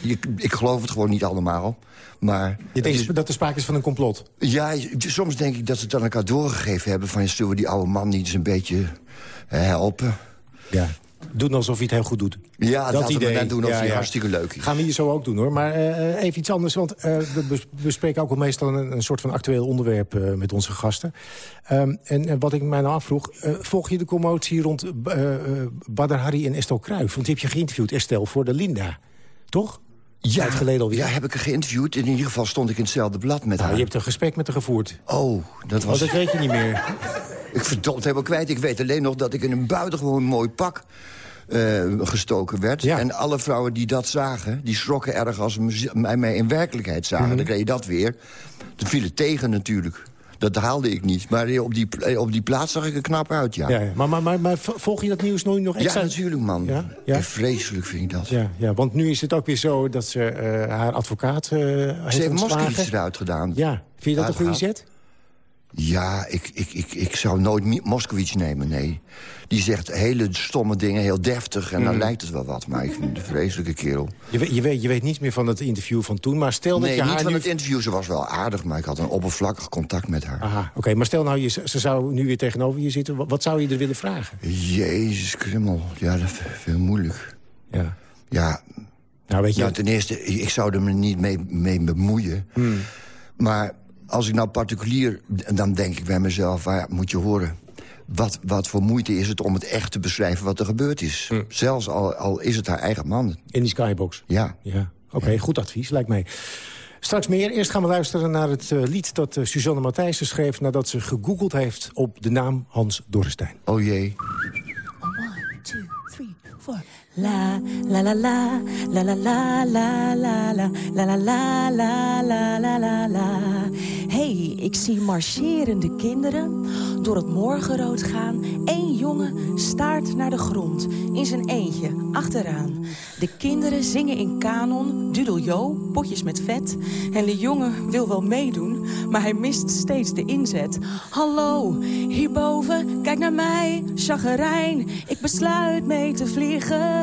je- ik geloof het gewoon niet allemaal. Maar Je denkt dat er sprake is van een complot? ja, soms denk ik dat ze het aan elkaar doorgegeven hebben... van zullen we die oude man niet eens een beetje helpen? Ja. Doen alsof hij het heel goed doet. Ja, laten we net doen of hij hartstikke leuk is. Gaan we hier zo ook doen, hoor. Maar eh, even iets anders, want eh, we bes- bespreken ook wel meestal... een, een soort van actueel onderwerp eh, met onze gasten. Ehm, en, en wat ik mij nou afvroeg... volg je de commotie rond Badr Hari en Estel Kruijf? Want die heb je geïnterviewd, Estel, voor de Linda. Toch? Ja, Tijd geleden alweer. ja, heb ik er geïnterviewd. In ieder geval stond ik in hetzelfde blad met Nou, haar. je hebt een gesprek met haar gevoerd. Oh, dat was... Oh, dat weet je niet meer. (laughs) Ik verdomd helemaal kwijt. Ik weet alleen nog dat ik in een buitengewoon mooi pak eh, gestoken werd. En alle vrouwen die dat zagen, die schrokken erg als ze mij, in werkelijkheid zagen. Mhm. Dan kreeg je dat weer. Toen viel het tegen natuurlijk. Dat haalde ik niet. Maar eh, op die, pla- op die plaats zag ik er knap uit, ja. Ja, ja. Maar, maar, maar, maar volg je dat nieuws nooit nog extra? Ja, natuurlijk, man. Ja? Ja? Eh, Vreselijk vind ik dat. Ja, ja, want nu is het ook weer zo dat ze eh, haar advocaat eh heeft Ze heeft. Moskowitz eruit gedaan. Ja, vind je dat een goede zet? Ja, ik, ik, ik, ik zou nooit Moskowitz nemen, nee. Die zegt hele stomme dingen, heel deftig. En dan Mhm. lijkt het wel wat, maar ik vind het een vreselijke kerel. Je weet, je, weet, je weet niets meer van het interview van toen, maar stel dat nee, je niet haar van nu... het interview. Ze was wel aardig, maar ik had een oppervlakkig contact met haar. Aha, oké, maar stel nou, je, ze zou nu weer tegenover je zitten. Wat, wat zou je er willen vragen? Jezus, krimmel. Ja, dat vind ik moeilijk. Ja. Ja, nou, weet je... ten eerste, ik zou er me niet mee, mee bemoeien. Hmm. Maar als ik nou particulier... dan denk ik bij mezelf, waar moet je horen... Wat, wat voor moeite is het om het echt te beschrijven wat er gebeurd is. Zelfs al, al is het haar eigen man. In die skybox? Ja. Ja, oké, goed advies, lijkt mij. Straks meer. Eerst gaan we luisteren naar het eh, lied dat eh, Suzanne Matthijssen schreef... nadat ze gegoogeld heeft op de naam Hans Dorrestein. Oh jee. La la la la la la la la la la la la la la la la. Hey, ik zie marcherende kinderen door het morgenrood gaan. Eén jongen staart naar de grond, in zijn eentje, achteraan. De kinderen zingen in kanon, dudeljo, potjes met vet. En de jongen wil wel meedoen, maar hij mist steeds de inzet. Hallo, hierboven, kijk naar mij, chagrijn. Ik besluit mee te vliegen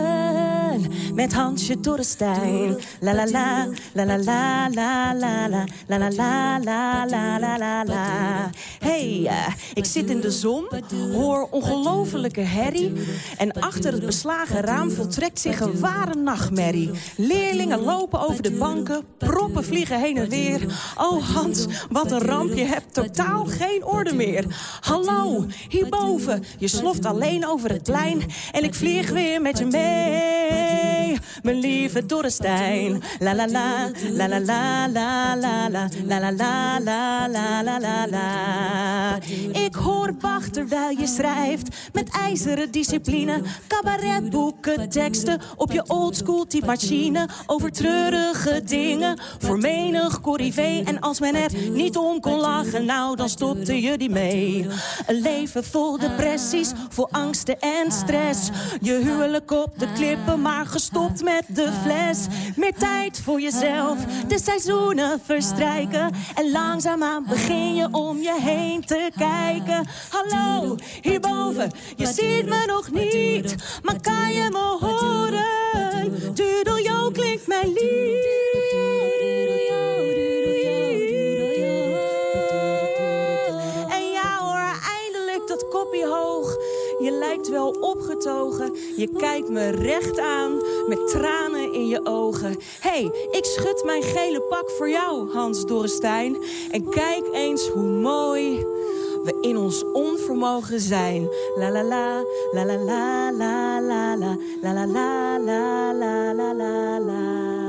met Hansje Dorrestein. La la la, la la la la la la la la la la la la la la. Hey, eh, ik zit in de zon, hoor ongelofelijke herrie. En achter het beslagen raam voltrekt zich een ware nachtmerrie. Leerlingen lopen over de banken, proppen vliegen heen en weer. Oh Hans, wat een ramp, je hebt totaal geen orde meer. Hallo, hierboven, je sloft alleen over het plein. En ik vlieg weer met je mee, mijn lieve Dorrestein. La la la, la la la la la la la la la la la la la. Ik hoor Bach terwijl je schrijft, met ijzeren discipline. Cabaretboeken, teksten op je oldschool typemachine. Over treurige dingen, voor menig corrivé. En als men er niet om kon lachen, nou dan stopte je die mee. Een leven vol depressies, vol angsten en stress. Je huwelijk op de klippen, maar gestopt met de fles. Meer tijd voor jezelf, de seizoenen verstrijken. En langzaamaan begin je om je heen te kijken. Hallo, hierboven, je ziet me nog niet. Maar kan je me horen? Dudeljo klinkt mij lief. Wel opgetogen. Je kijkt me recht aan met tranen in je ogen. hey, ik schud mijn gele pak voor jou, Hans Dorrestein. En kijk eens hoe mooi we in ons onvermogen zijn. La la la, la la la la la la la la la la la la la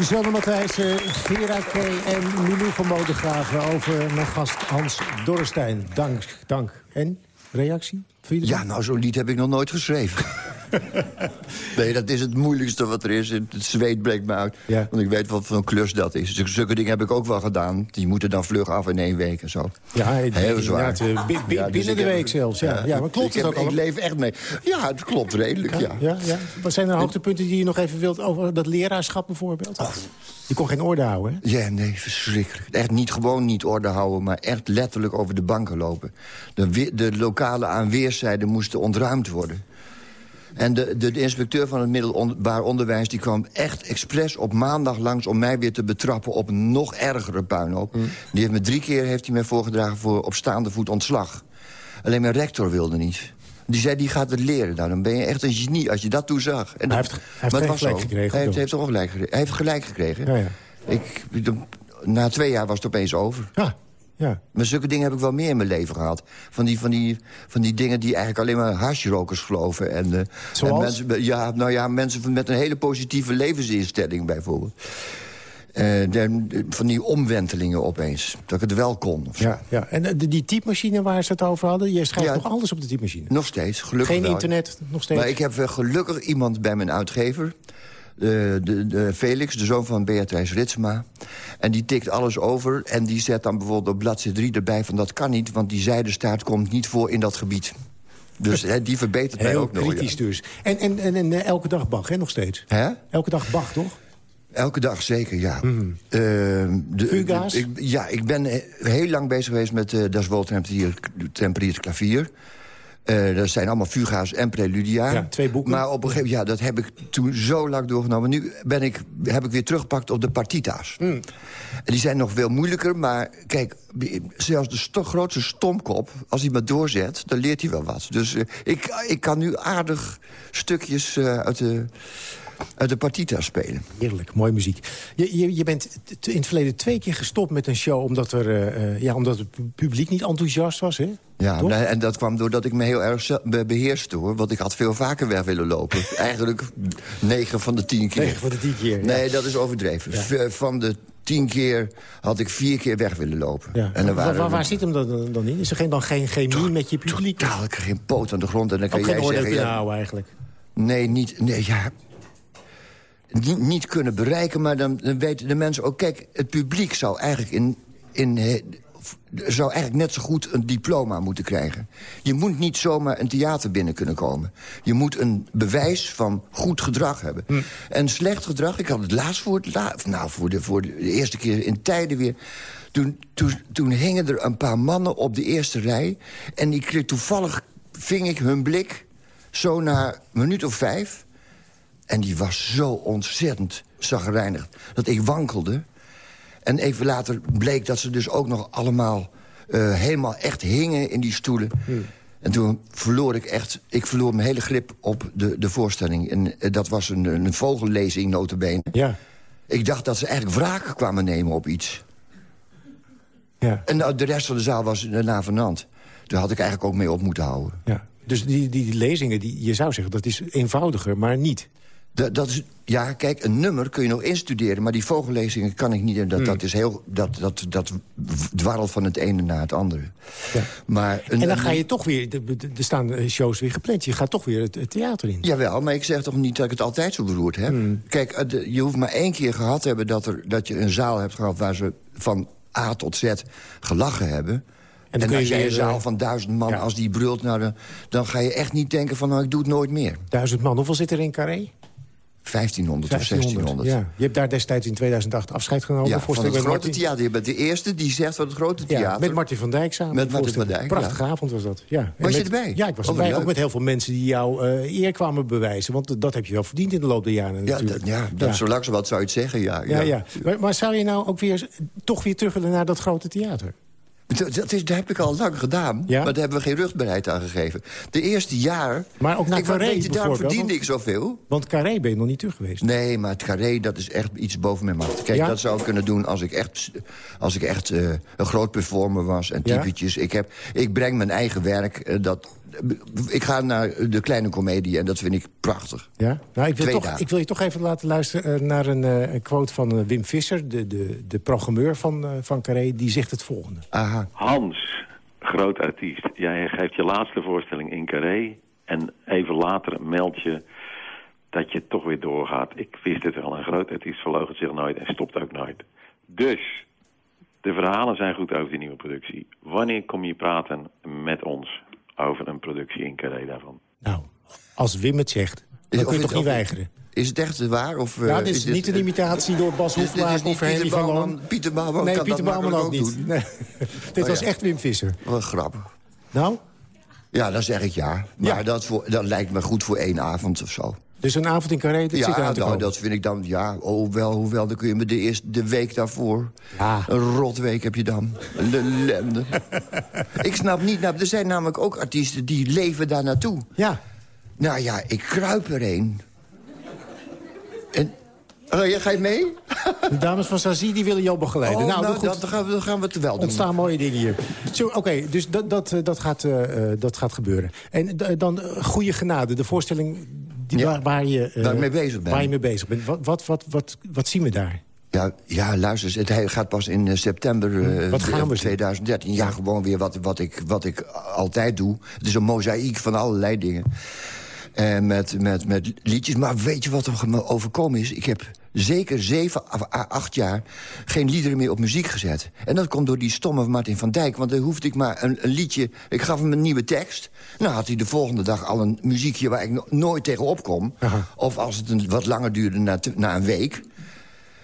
Suzanne Matthijssen, Vera K. en Milou van Modegraven over mijn gast Hans Dorrestein. Dank, dank. En? Reactie? Ja, nou, zo'n lied heb ik nog nooit geschreven. (laughs) nee, dat is het moeilijkste wat er is. Het zweet breekt me uit. Want ik weet wat voor een klus dat is. Dus zulke dingen heb ik ook wel gedaan. Die moeten dan vlug af in één week en zo. Ja, heel zwaar. Binnen dus de week zelfs. Ja, ja. maar klopt het ook al? Ik leef echt mee. Ja, het klopt redelijk, ja. ja, ja. Wat zijn er hoogtepunten die je nog even wilt over dat leraarschap bijvoorbeeld? Oh. Je kon geen orde houden, hè? Ja, nee, verschrikkelijk. Echt niet gewoon niet orde houden, maar echt letterlijk over de banken lopen. De, de lokale aan weerszijden moesten ontruimd worden. En de, de, de, inspecteur van het middelbaar onderwijs... die kwam echt expres op maandag langs om mij weer te betrappen... op een nog ergere puinhoop. Mm. Die heeft me drie keer heeft hij mij voorgedragen voor op staande voet ontslag. Alleen mijn rector wilde niet. Die zei, die gaat het leren. Nou, dan ben je echt een genie als je dat toezag. En hij heeft, hij heeft gelijk gekregen. Hij heeft, heeft toch gelijk gekregen. Hij heeft gelijk gekregen. Ja, ja. Ik, na twee jaar was het opeens over. Ja. Ja. Maar zulke dingen heb ik wel meer in mijn leven gehad. Van die, van die, van die dingen die eigenlijk alleen maar hashrokers geloven. En, uh, en mensen, ja, nou ja, mensen met een hele positieve levensinstelling bijvoorbeeld. Uh, van die omwentelingen opeens. Dat ik het wel kon. Ja, ja. En uh, die typemachine waar ze het over hadden... je schrijft nog alles op de typemachine? Nog steeds, gelukkig Geen internet, nog steeds? Maar ik heb gelukkig iemand bij mijn uitgever... De, de, de, Felix, de zoon van Beatrice Ritsma. En die tikt alles over en die zet dan bijvoorbeeld op bladzijde 3 erbij... van dat kan niet, want die zijdestaart komt niet voor in dat gebied. Dus hè, die verbetert mij ook nog. Heel kritisch dus. En, en, en, en, eh, elke dag Bach, hè, nog steeds? Hè? Elke dag Bach, toch? Elke dag zeker, ja. Mm. Uh, de, ik, ja, ik ben heel lang bezig geweest met uh, Das Wohltemperiert klavier. Uh, dat zijn allemaal Fuga's en Preludia. Ja, twee boeken. Maar op een gegeven moment, ja, dat heb ik toen zo lang doorgenomen. Nu ben ik, heb ik weer teruggepakt op de partita's. Mm. En die zijn nog veel moeilijker, maar kijk... zelfs de sto grootste stomkop, als hij maar doorzet, dan leert hij wel wat. Dus uh, ik, ik kan nu aardig stukjes uh, uit de de partita spelen. Heerlijk, mooie muziek. Je, je, je, bent in het verleden twee keer gestopt met een show... omdat, er, uh, ja, omdat het publiek niet enthousiast was, hè? Ja, en dat kwam doordat ik me heel erg beheerste, hoor. Want ik had veel vaker weg willen lopen. (laughs) Eigenlijk negen van de tien keer. Negen van de tien keer, Nee, dat is overdreven. Van de tien keer had ik vier keer weg willen lopen. Ja. En dan waren waar, waar, zit hem dan, dan in? Is er geen, dan geen chemie met je publiek? Totaal, ik geen poot aan de grond. En dan kan Ook jij geen zeggen, ja, houden eigenlijk? Nee, niet, nee, ja, niet, niet kunnen bereiken. Maar dan, dan weten de mensen ook... Kijk, het publiek zou eigenlijk in, in zou eigenlijk net zo goed een diploma moeten krijgen. Je moet niet zomaar een theater binnen kunnen komen. Je moet een bewijs van goed gedrag hebben. Hm. En slecht gedrag, ik had het laatst voor, het la nou, voor, de, voor de eerste keer in tijden weer... Toen, toen, toen hingen er een paar mannen op de eerste rij... en ik kreeg toevallig ving ik hun blik zo na een minuut of vijf... En die was zo ontzettend zagrijnig dat ik wankelde. En even later bleek dat ze dus ook nog allemaal uh, helemaal echt hingen in die stoelen. Hmm. En toen verloor ik echt, ik verloor mijn hele grip op de, de voorstelling. En uh, dat was een, een vogellezing, notabene. Ja. Ik dacht dat ze eigenlijk wraak kwamen nemen op iets. Ja. En uh, de rest van de zaal was daarna vanant. Daar had ik eigenlijk ook mee op moeten houden. Ja. Dus die, die lezingen, die, je zou zeggen, dat is eenvoudiger, maar niet. Dat, dat is, ja, kijk, een nummer kun je nog instuderen... maar die vogellezingen kan ik niet. Dat, dat, hmm. is heel, dat, dat, dat dwarrelt van het ene naar het andere. Ja. Maar een, en dan ga je toch weer... Er staan shows weer gepland. Je gaat toch weer het, theater in. Jawel, maar ik zeg toch niet dat ik het altijd zo beroerd heb. Hmm. Kijk, je hoeft maar één keer gehad te hebben... Dat, er, dat je een zaal hebt gehad waar ze van A tot Z gelachen hebben... En, en als jij een zaal eh, van duizend man, als die brult... Nou, dan, dan ga je echt niet denken van, nou, ik doe het nooit meer. Duizend man, hoeveel zit er in Carré? 1500, of 1600. Ja. Je hebt daar destijds in 2008 afscheid genomen. Ja, van het grote theater. Je bent de eerste die zegt van het grote theater. Ja, met Martin van Dijk samen. Met Martin van Dijk, Prachtige avond was dat. Ja. Was je erbij? Ja, ik was oh, erbij. Ook met heel veel mensen die jou uh, eer kwamen bewijzen. Want dat heb je wel verdiend in de loop der jaren ja, dat, ja, dat, zo langzamerhand zou je het zeggen, ja. ja, ja. Maar, maar, zou je nou ook weer, toch weer terug willen naar dat grote theater? Dat, is, dat heb ik al lang gedaan, maar daar hebben we geen rugbaarheid aan gegeven. De eerste jaar... Maar ook naar Carré je, Daar verdiende ik zoveel. Want Carré ben je nog niet terug geweest. Nee, maar het Carré, dat is echt iets boven mijn macht. Kijk, dat zou ik kunnen doen als ik echt, als ik echt uh, een groot performer was en typetjes. Ik, heb, ik breng mijn eigen werk, uh, dat ik ga naar de kleine komedie en dat vind ik prachtig. Ja? Nou, ik, wil toch, ik wil je toch even laten luisteren eh, naar een, uh, een quote van uh, Wim Visser... de, de, de programmeur van, van Carré, die zegt het volgende. Aha. Hans, groot artiest, jij geeft je laatste voorstelling in Carré... En even later meld je dat je toch weer doorgaat. Ik wist het wel, een groot artiest verloogt zich nooit en stopt ook nooit. Dus, de verhalen zijn goed over die nieuwe productie. Wanneer kom je praten met ons over een productie in Carré daarvan? Nou, als Wim het zegt, dan kun je toch niet weigeren? Is het echt waar? Of, ja, dit is, niet een imitatie door Bas Hoeflaar of Henry van Loon. Pieter Bouwman nee, kan Pieter dat Bouwman ook, ook niet. doen. Nee. (laughs) dit Oh, was ja. echt Wim Visser. Wat grappig. Nou? Ja, dan zeg ik ja. Maar Dat, voor, dat lijkt me goed voor één avond of zo. Dus een avond in Carré, dat ja, zit te nou, dat vind ik dan, ja, oh wel, hoewel, dan kun je me de eerste de week daarvoor... Een rotweek heb je dan. Een ellende. (laughs) ik snap niet, nou, er zijn namelijk ook artiesten die leven daar naartoe. Ja. Nou ja, ik kruip erheen. En, oh, ja, ga je mee? De dames van Sazie die willen jou begeleiden. Oh, nou, nou, goed. dat- dan gaan we- dan gaan we het wel doen. ontstaan mooie dingen hier. Oké, dus dat, dat, eh, dat, gaat, eh, eh, dat gaat gebeuren. En dan Goede Genade, de voorstelling die, waar, waar je, eh, Waar ik mee bezig ben. Waar je mee bezig bent. Wat, wat, wat, wat, wat zien we daar? Ja, ja, luister, het hij gaat pas in eh, september eh, Hm, Wat gaan we 2013. Ja, gewoon weer wat, wat, ik, wat ik altijd doe. Het is een mozaïek van allerlei dingen. En met, met, met liedjes. Maar weet je wat er me overkomen is? Ik heb zeker zeven à à acht jaar geen liederen meer op muziek gezet. En dat komt door die stomme Martin van Dijk. Want dan hoefde ik maar een, een liedje... Ik gaf hem een nieuwe tekst. Nou had hij de volgende dag al een muziekje waar ik no- nooit tegenop kom. Of als het een, wat langer duurde, na, een week.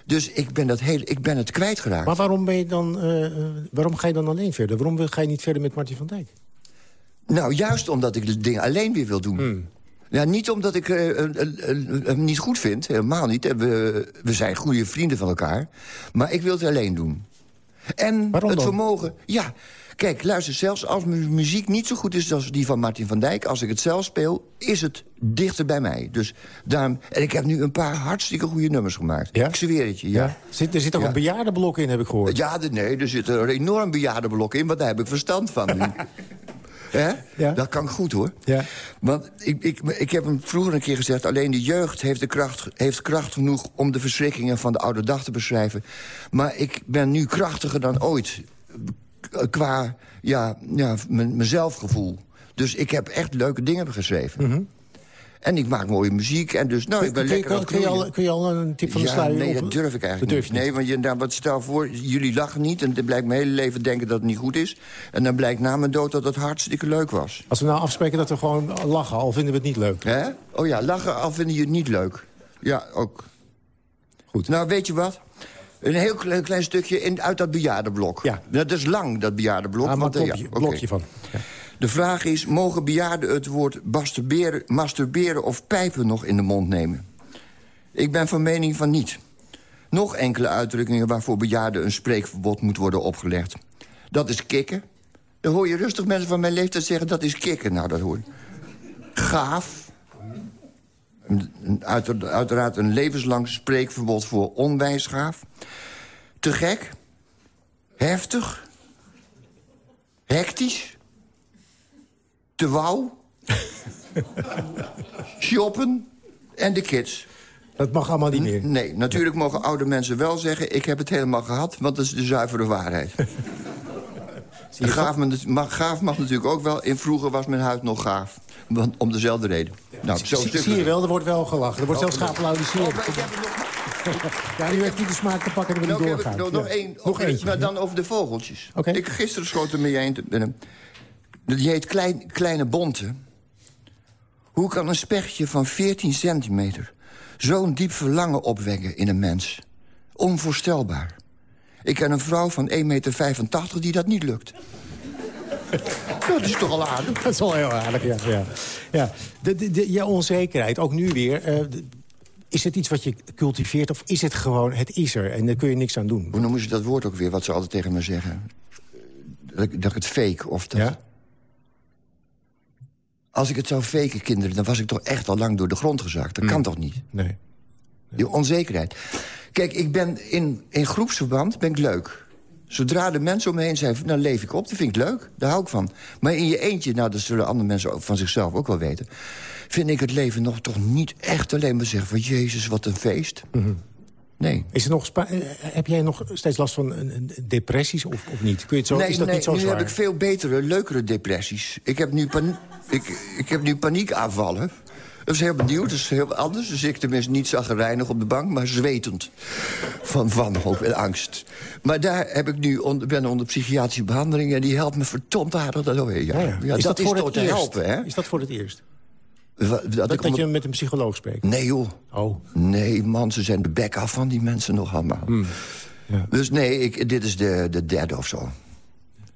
Dus ik ben, dat heel, ik ben het kwijtgeraakt. Maar waarom, ben je dan, eh, eh, waarom ga je dan alleen verder? Waarom ga je niet verder met Martin van Dijk? Nou, juist omdat ik de dingen alleen weer wil doen. Hmm. Ja, niet omdat ik eh, eh, eh, hem niet goed vind, helemaal niet. We, we zijn goede vrienden van elkaar. Maar ik wil het alleen doen. En het dan? vermogen... Ja, kijk, luister, zelfs als mijn muziek niet zo goed is als die van Martin van Dijk... als ik het zelf speel, is het dichter bij mij. Dus daarom, en ik heb nu een paar hartstikke goede nummers gemaakt. Ja? Ik zweer het je, ja. Zit, er zit ook Ja. een bejaardenblok in, heb ik gehoord. Ja, de- nee, er zit een enorm bejaardenblok in, want daar heb ik verstand van. (laughs) Hè? Dat kan goed, hoor. Ja. Want ik, ik, ik heb hem vroeger een keer gezegd... alleen de jeugd heeft, de kracht, heeft kracht genoeg... om de verschrikkingen van de oude dag te beschrijven. Maar ik ben nu krachtiger dan ooit. eh, Qua ja, ja, mijn mijn zelfgevoel. Dus ik heb echt leuke dingen geschreven. En ik maak mooie muziek. En dus, nou, ik ben kun, je, lekker kun, je al, kun je al een tip van de ja, sluier nee, op- dat durf ik eigenlijk durf niet. Nee, want je, nou, wat stel voor, jullie lachen niet... en het blijkt mijn hele leven denken dat het niet goed is. En dan blijkt na mijn dood dat het hartstikke leuk was. Als we nou afspreken dat we gewoon lachen, al vinden we het niet leuk. Hè? Oh ja, lachen al vinden je het niet leuk. Ja, ook. Goed. Nou, weet je wat? Een heel klein, klein stukje in, uit dat bejaardenblok. Ja. Dat is lang, dat bejaardenblok. Ah, maar want, eh, een blokje- blokje van. De vraag is, mogen bejaarden het woord masturberen, masturberen of pijpen nog in de mond nemen? Ik ben van mening van niet. Nog enkele uitdrukkingen waarvoor bejaarden een spreekverbod moet worden opgelegd. Dat is kikken. Dan hoor je rustig mensen van mijn leeftijd zeggen, dat is kikken. Nou, dat hoor je. Gaaf. Uiteraard een levenslang spreekverbod voor onwijsgaaf. Te gek. Heftig. Hectisch. Te wauw. Shoppen. En de kids. Dat mag allemaal niet meer. Nee, natuurlijk mogen oude mensen wel zeggen... ik heb het helemaal gehad, want dat is de zuivere waarheid. gaaf, men- mag, gaaf mag natuurlijk ook wel. In vroeger was mijn huid nog gaaf. Want, om dezelfde reden. Nou, zo Zie, je wel, er wordt wel gelachen. Er wordt zelfs Oh, geapplaudisseerd. Ja, u heeft niet de smaak te pakken dat we Nou, niet doorgaan. nog Ja. één. Nog over- eentje. Maar dan over de vogeltjes. Ik gisteren schoot er mee een. Die heet klein, Kleine Bonte. Hoe kan een spechtje van 14 centimeter... zo'n diep verlangen opwekken in een mens? Onvoorstelbaar. Ik ken een vrouw van 1,85 meter die dat niet lukt. (laughs) dat is toch al aardig? Dat is wel heel aardig, ja. ja. ja. De, de, de, ja, onzekerheid, ook nu weer. eh, de- is het iets wat je cultiveert of is het gewoon, het is er en daar kun je niks aan doen? Hoe noemen ze dat woord ook weer, wat ze altijd tegen me zeggen? Dat ik het fake, of dat... Als ik het zou faken, kinderen, dan was ik toch echt al lang door de grond gezakt. Dat kan toch niet? Nee. Die onzekerheid. Kijk, ik ben in, in groepsverband ben ik leuk. Zodra de mensen om me heen zijn, nou leef ik op, dat vind ik leuk. Daar hou ik van. Maar in je eentje, nou dat zullen andere mensen van zichzelf ook wel weten... vind ik het leven nog toch niet echt alleen maar zeggen van... Jezus, wat een feest. Nee. Is er nog spa- eh, heb jij nog steeds last van depressies of, of niet? Kun je het zo, nee, is dat nee, niet zo nu zwaar? heb ik veel betere, leukere depressies. Ik heb nu, pan ik, ik heb nu paniekaanvallen. Dat is heel benieuwd, dat is heel anders. Dus ik tenminste niet zaggerijnig op de bank, maar zwetend. Van wanhoop en angst. Maar daar heb ik nu onder, ben onder psychiatrische behandeling... en die helpt me verdomd aardig doorheen. Ja. Ja, ja. Ja, is dat, dat, voor is het eerst? helpen, hè? Is dat voor het eerst? Dat, Dat, ik dat onder- je met een psycholoog spreekt? Nee, joh. Oh. Nee, man, ze zijn de bek af van die mensen nog allemaal. Hmm. Dus nee, ik, dit is de, de derde of zo.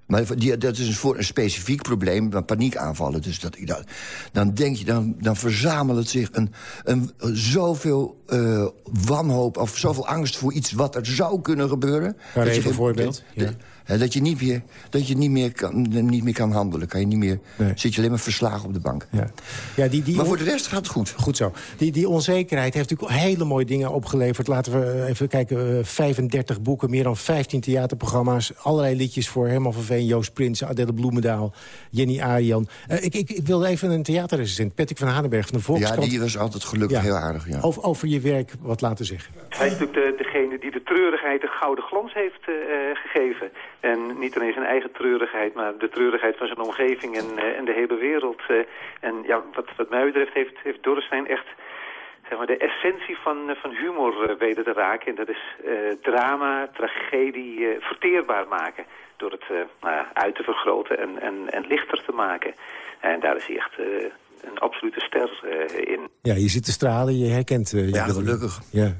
Maar die, dat is voor een specifiek probleem, van paniekaanvallen. Dus dat, dat, dan denk je, dan, dan verzamelt zich een, een, zoveel eh, wanhoop... of zoveel angst voor iets wat er zou kunnen gebeuren. Een geen- voorbeeld? de- Ja. Dat je niet meer, dat je niet meer, kan, niet meer kan handelen. Kan je niet meer, Zit je alleen maar verslagen op de bank. Ja. Ja, die, die Maar voor de rest gaat het goed. Goed zo. Die, die onzekerheid heeft natuurlijk hele mooie dingen opgeleverd. Laten we eh, even kijken. eh, 35 boeken, meer dan 15 theaterprogramma's. Allerlei liedjes voor Herman van Veen, Joost Prins, Adele Bloemendaal, Jenny Arian. Eh, ik, ik, ik wilde even een theaterrecensent, Patrick van Hanenberg van de Ja, Volkskrant... die was altijd gelukkig Ja. heel aardig, ja. over, over je werk wat laten zeggen. Hij is natuurlijk de, degene die de treurigheid een gouden glans heeft eh, eh, gegeven. En niet alleen zijn eigen treurigheid, maar de treurigheid van zijn omgeving en, eh, en de hele wereld. eh. en ja, wat, wat mij betreft heeft, heeft Dorrestein echt zeg maar, de essentie van, eh, van humor weten te raken. En dat is eh, drama, tragedie eh, verteerbaar maken. Door het eh, nou ja, uit te vergroten en, en, en lichter te maken. En daar is hij echt eh, een absolute ster in. Ja, je zit te stralen, je herkent... eh, je Ja, gelukkig. Ja.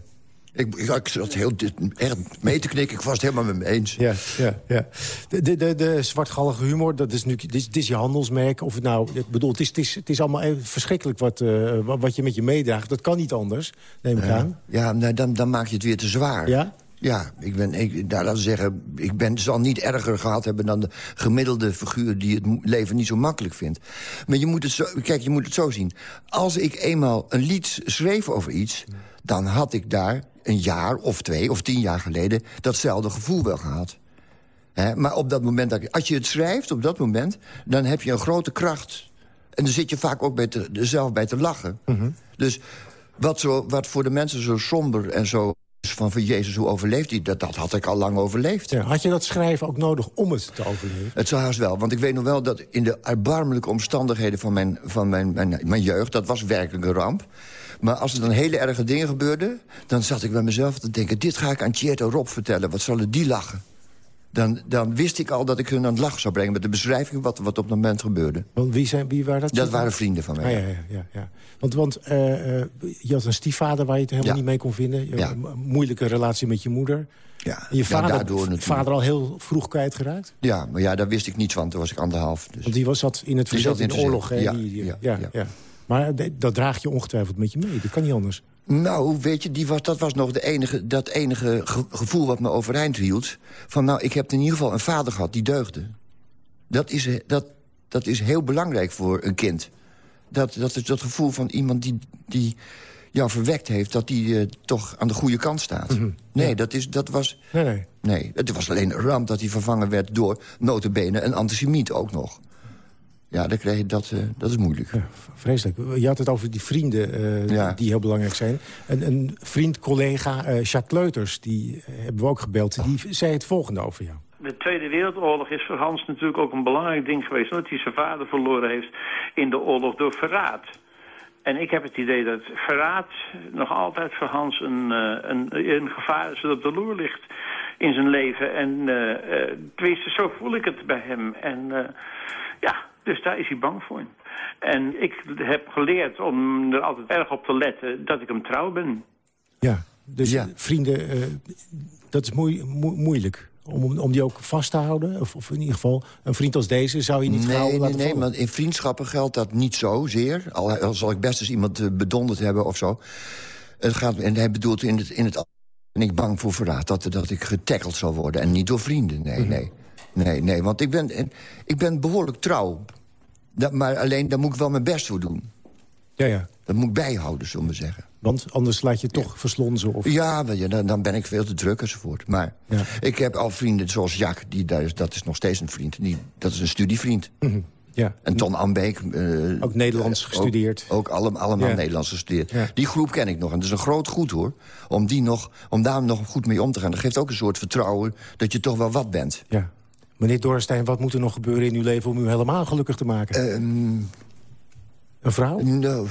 Ik, ik, ik zat heel echt mee te knikken. Ik was het helemaal met me eens. Ja, ja, ja. De, de, de, de zwartgallige humor, dat is nu, dit, is, dit is je handelsmerk. Of het nou, ik bedoel, het is, het is, het is allemaal verschrikkelijk wat, eh, wat, je met je meedraagt. Dat kan niet anders, neem ik aan. Ja, nou, dan, dan maak je het weer te zwaar. Ja? Ja, ik ben, ik, nou, laten we zeggen, ik ben, zal niet erger gehad hebben dan de gemiddelde figuur die het leven niet zo makkelijk vindt. Maar je moet het zo, kijk, je moet het zo zien. Als ik eenmaal een lied schreef over iets, dan had ik daar een jaar of twee of tien jaar geleden datzelfde gevoel wel gehad. Maar op dat moment, dat als je het schrijft op dat moment, dan heb je een grote kracht. En dan zit je vaak ook bij te, zelf bij te lachen. Dus wat, zo, wat voor de mensen zo somber en zo is van, van Jezus, hoe overleeft hij? Dat, dat had ik al lang overleefd. Ja, had je dat schrijven ook nodig om het te overleven? Het zou haast wel, want ik weet nog wel dat in de erbarmelijke omstandigheden van mijn, van mijn, mijn, mijn jeugd... dat was werkelijk een ramp. Maar als er dan hele erge dingen gebeurden... dan zat ik bij mezelf te denken... dit ga ik aan Tjeerd en Rob vertellen, wat zullen die lachen? Dan, dan wist ik al dat ik hun aan het lachen zou brengen... met de beschrijving wat, wat op dat moment gebeurde. Want wie, zijn, wie waren dat? Dat waren vrienden van mij. Ah, ja, ja, ja, ja. Want, want eh, eh, je had een stiefvader waar je het helemaal Ja. niet mee kon vinden. Je Ja. een moeilijke relatie met je moeder. Ja, En je ja, vader, natuurlijk. vader al heel vroeg kwijtgeraakt? Ja, maar ja, daar wist ik niets van. Toen was ik anderhalf. Dus. Want die was zat in het verzet in de oorlog. Die- die- Ja, ja, ja. Maar de- dat draag je ongetwijfeld met je mee. Dat kan niet anders. Nou, weet je, die was, dat was nog de enige, dat enige ge- gevoel wat me overeind hield. Van nou, ik heb in ieder geval een vader gehad die deugde. Dat is, eh, dat, dat is heel belangrijk voor een kind. Dat, dat is dat gevoel van iemand die, die jou verwekt heeft... dat die eh, toch aan de goede kant staat. Nee, dat, is, dat was... Nee, nee. Nee, het was alleen een ramp dat hij vervangen werd door notabene een antisemiet ook nog. Ja, dan krijg je dat, eh, dat is moeilijk. Vreselijk. Je had het over die vrienden eh, Ja. die heel belangrijk zijn. Een, een vriend, collega, eh Jacques Leuters, die hebben we ook gebeld. Die zei het volgende over jou. De Tweede Wereldoorlog is voor Hans natuurlijk ook een belangrijk ding geweest... omdat hij zijn vader verloren heeft in de oorlog door verraad. En ik heb het idee dat verraad nog altijd voor Hans een, eh, een, een gevaar is dat op de loer ligt in zijn leven. En eh eh, tenminste, zo voel ik het bij hem. En eh, ja, dus daar is hij bang voor. En ik heb geleerd om er altijd erg op te letten dat ik hem trouw ben. Ja, dus vrienden, eh, dat is moei- moe- moeilijk. Om, om die ook vast te houden? Of, of in ieder geval, een vriend als deze zou je niet gauw Nee, nee, laten nee, vallen? maar in vriendschappen geldt dat niet zozeer. Al, al zal ik best eens iemand eh, bedonderd hebben of zo. Het gaat, en hij bedoelt in het, in het... Ben ik bang voor verraad, dat, dat ik getackeld zal worden. En niet door vrienden, nee, nee. Nee, nee, want ik ben, en ik ben behoorlijk trouw. Dat, maar alleen, daar moet ik wel mijn best voor doen. Ja, ja. Dat moet ik bijhouden, zullen we zeggen. Want anders laat je toch verslonzen? Of... Ja, dan, dan ben ik veel te druk enzovoort. Maar ik heb al vrienden zoals Jack, die, daar is, dat is nog steeds een vriend. Die, dat is een studievriend. Mhm. Ja. En Ton Ambeek. ook Nederlands gestudeerd. Ook, ook allemaal, allemaal Nederlands gestudeerd. Die groep ken ik nog. En dat is een groot goed hoor. Om, die nog, om daar nog goed mee om te gaan. Dat geeft ook een soort vertrouwen dat je toch wel wat bent. Ja. Meneer Dorrestein, wat moet er nog gebeuren in uw leven... om u helemaal gelukkig te maken? Um, een vrouw? Nou,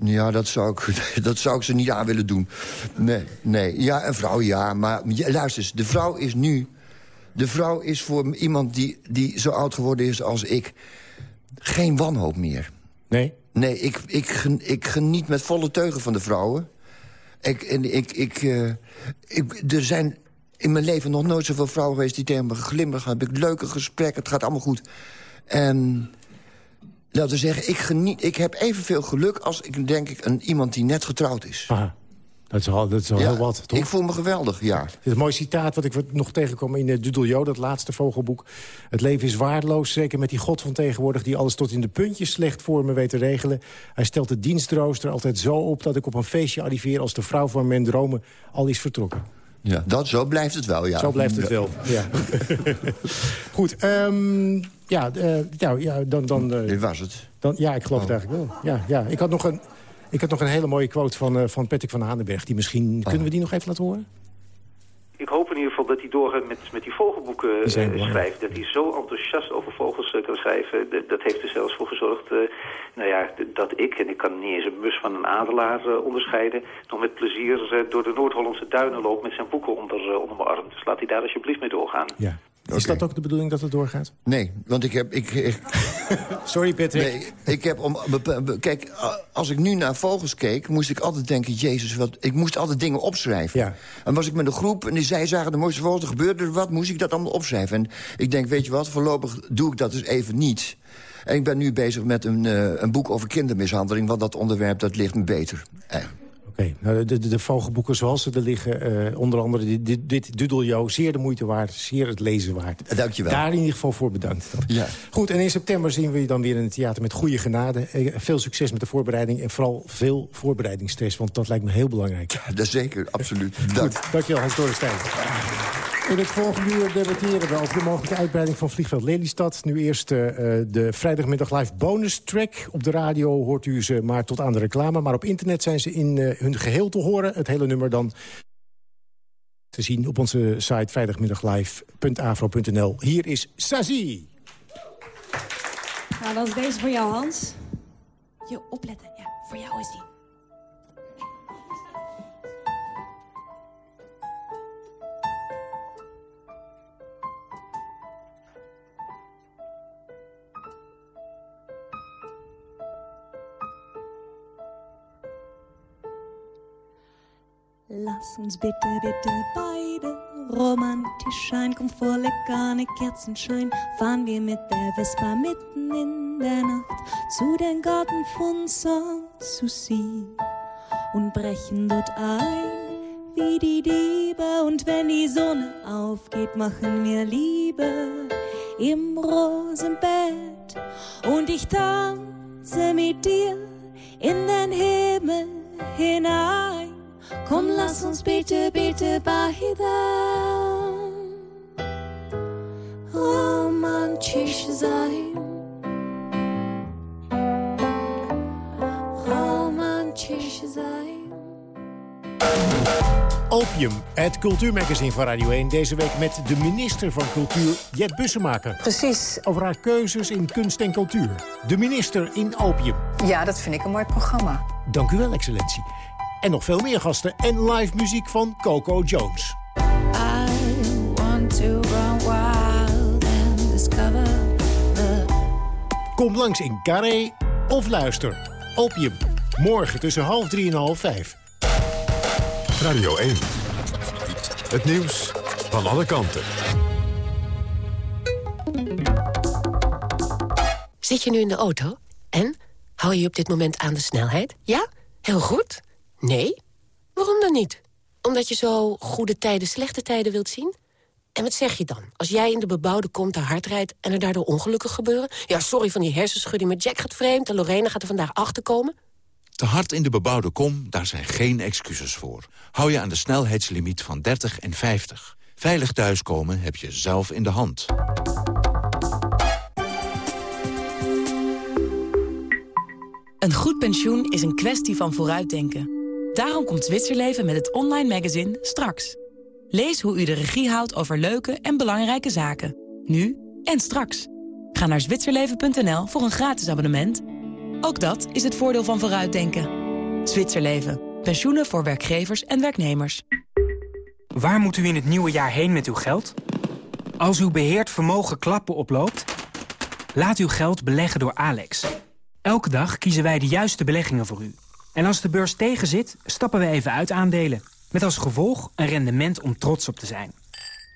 ja, dat zou, ik, (laughs) dat zou ik ze niet aan willen doen. Nee, nee. Ja, een vrouw, ja. Maar luister eens, de vrouw is nu... De vrouw is voor iemand die, die zo oud geworden is als ik... geen wanhoop meer. Nee? Nee, ik, ik, ik geniet met volle teugen van de vrouwen. Ik, en ik, ik, uh, ik, er zijn in mijn leven nog nooit zoveel vrouwen geweest... die tegen me glimlachen. Heb ik leuke gesprekken, het gaat allemaal goed. En laten we zeggen, ik, geniet, ik heb evenveel geluk... als ik denk ik een, iemand die net getrouwd is. Aha. Dat is al, dat is al heel wat, toch? Ik voel me geweldig, ja. Het is een mooi citaat wat ik nog tegenkom in uh, Dudeljo, dat laatste vogelboek. Het leven is waardeloos, zeker met die god van tegenwoordig... die alles tot in de puntjes slecht voor me weet te regelen. Hij stelt de dienstrooster altijd zo op dat ik op een feestje arriveer... als de vrouw van mijn dromen al is vertrokken. Ja, dat, zo blijft het wel, ja. Zo blijft het wel, ja. (laughs) Goed, um, ja, uh, ja, ja, dan... dan uh, Dit was het. Dan, ja, ik geloof oh. het eigenlijk wel. Ja, ja. Ik, had nog een, ik had nog een hele mooie quote van, uh, van Patrick van Hanenberg. Die misschien, oh. Kunnen we die nog even laten horen? Ik hoop in ieder geval dat hij doorgaat met, met die vogelboeken uh, schrijft. Dat hij zo enthousiast over vogels uh, kan schrijven. Dat, dat, heeft er zelfs voor gezorgd uh, nou ja, dat ik, en ik kan niet eens een mus van een adelaar onderscheiden... nog met plezier door de Noord-Hollandse duinen loopt met zijn boeken onder, onder mijn arm. Dus laat hij daar alsjeblieft mee doorgaan. Ja. Is dat ook de bedoeling dat het doorgaat? Nee, want ik heb... Ik, ik (laughs) Sorry, Patrick. Nee, ik heb om... Kijk, als ik nu naar vogels keek, moest ik altijd denken... Jezus, wat, ik moest altijd dingen opschrijven. Ja. En was ik met een groep en die zij zagen de mooiste vogels... er gebeurde wat, moest ik dat allemaal opschrijven. En ik denk, weet je wat, voorlopig doe ik dat dus even niet. En ik ben nu bezig met een, uh, een boek over kindermishandeling... want dat onderwerp, dat ligt me beter. Eh. Oké, nou, de, de, de, vogelboeken zoals ze er liggen, uh, onder andere dit, dit, dit Dudeljo, zeer de moeite waard, zeer het lezen waard. Dank je wel. Daar in ieder geval voor bedankt. Ja. Goed, en in september zien we je dan weer in het theater met goede genade. Uh, veel succes met de voorbereiding en vooral veel voorbereidingsstress, want dat lijkt me heel belangrijk. Ja, dat zeker, absoluut. Dank. Goed, dankjewel Hans Dorenstein. In het volgende uur debatteren we over de mogelijke uitbreiding van vliegveld Lelystad. Nu eerst uh, de vrijdagmiddag live bonus track. Op de radio hoort u ze maar tot aan de reclame. Maar op internet zijn ze in uh, hun geheel te horen. Het hele nummer dan te zien op onze site vrijdagmiddaglive.afro.nl. Hier is Sazi. Nou, dat is deze voor jou, Hans. Je opletten. Ja, voor jou is die. Lass uns bitte, bitte beide romantisch sein. Komm vor, leckerne Kerzenschein. Fahren wir mit der Vespa mitten in der Nacht zu den Garten von Sanssouci und brechen dort ein wie die Diebe. Und wenn die Sonne aufgeht, machen wir Liebe im Rosenbett. Und ich tanze mit dir in den Himmel hinein. Komm, lass uns bitte, bitte beide romantisch sein. Romantisch sein. Opium, het cultuurmagazine van Radio 1. Deze week met de minister van Cultuur, Jet Bussemaker. Precies. Over haar keuzes in kunst en cultuur. De minister in Opium. Ja, dat vind ik een mooi programma. Dank u wel, excellentie. En nog veel meer gasten en live muziek van Coco Jones. I want to run wild and discover the... Kom langs in Carré of luister. Opium. Morgen tussen half drie en half vijf. Radio 1. Het nieuws van alle kanten. Zit je nu in de auto? En? Hou je op dit moment aan de snelheid? Ja? Heel goed? Nee? Waarom dan niet? Omdat je zo goede tijden, slechte tijden wilt zien? En wat zeg je dan? Als jij in de bebouwde kom te hard rijdt en er daardoor ongelukken gebeuren? Ja, sorry van die hersenschudding, maar Jack gaat vreemd en Lorena gaat er vandaag achterkomen. Te hard in de bebouwde kom, daar zijn geen excuses voor. Hou je aan de snelheidslimiet van 30 en 50. Veilig thuiskomen heb je zelf in de hand. Een goed pensioen is een kwestie van vooruitdenken. Daarom komt Zwitserleven met het online magazine Straks. Lees hoe u de regie houdt over leuke en belangrijke zaken. Nu en straks. Ga naar zwitserleven.nl voor een gratis abonnement. Ook dat is het voordeel van vooruitdenken. Zwitserleven. Pensioenen voor werkgevers en werknemers. Waar moet u in het nieuwe jaar heen met uw geld? Als uw beheerd vermogen klappen oploopt... laat uw geld beleggen door Alex. Elke dag kiezen wij de juiste beleggingen voor u. En als de beurs tegenzit, stappen we even uit aandelen. Met als gevolg een rendement om trots op te zijn.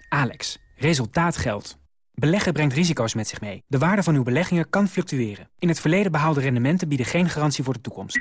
Alex, resultaat geldt. Beleggen brengt risico's met zich mee. De waarde van uw beleggingen kan fluctueren. In het verleden behaalde rendementen bieden geen garantie voor de toekomst.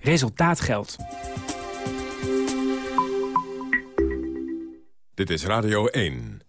Resultaat geldt. Dit is Radio 1.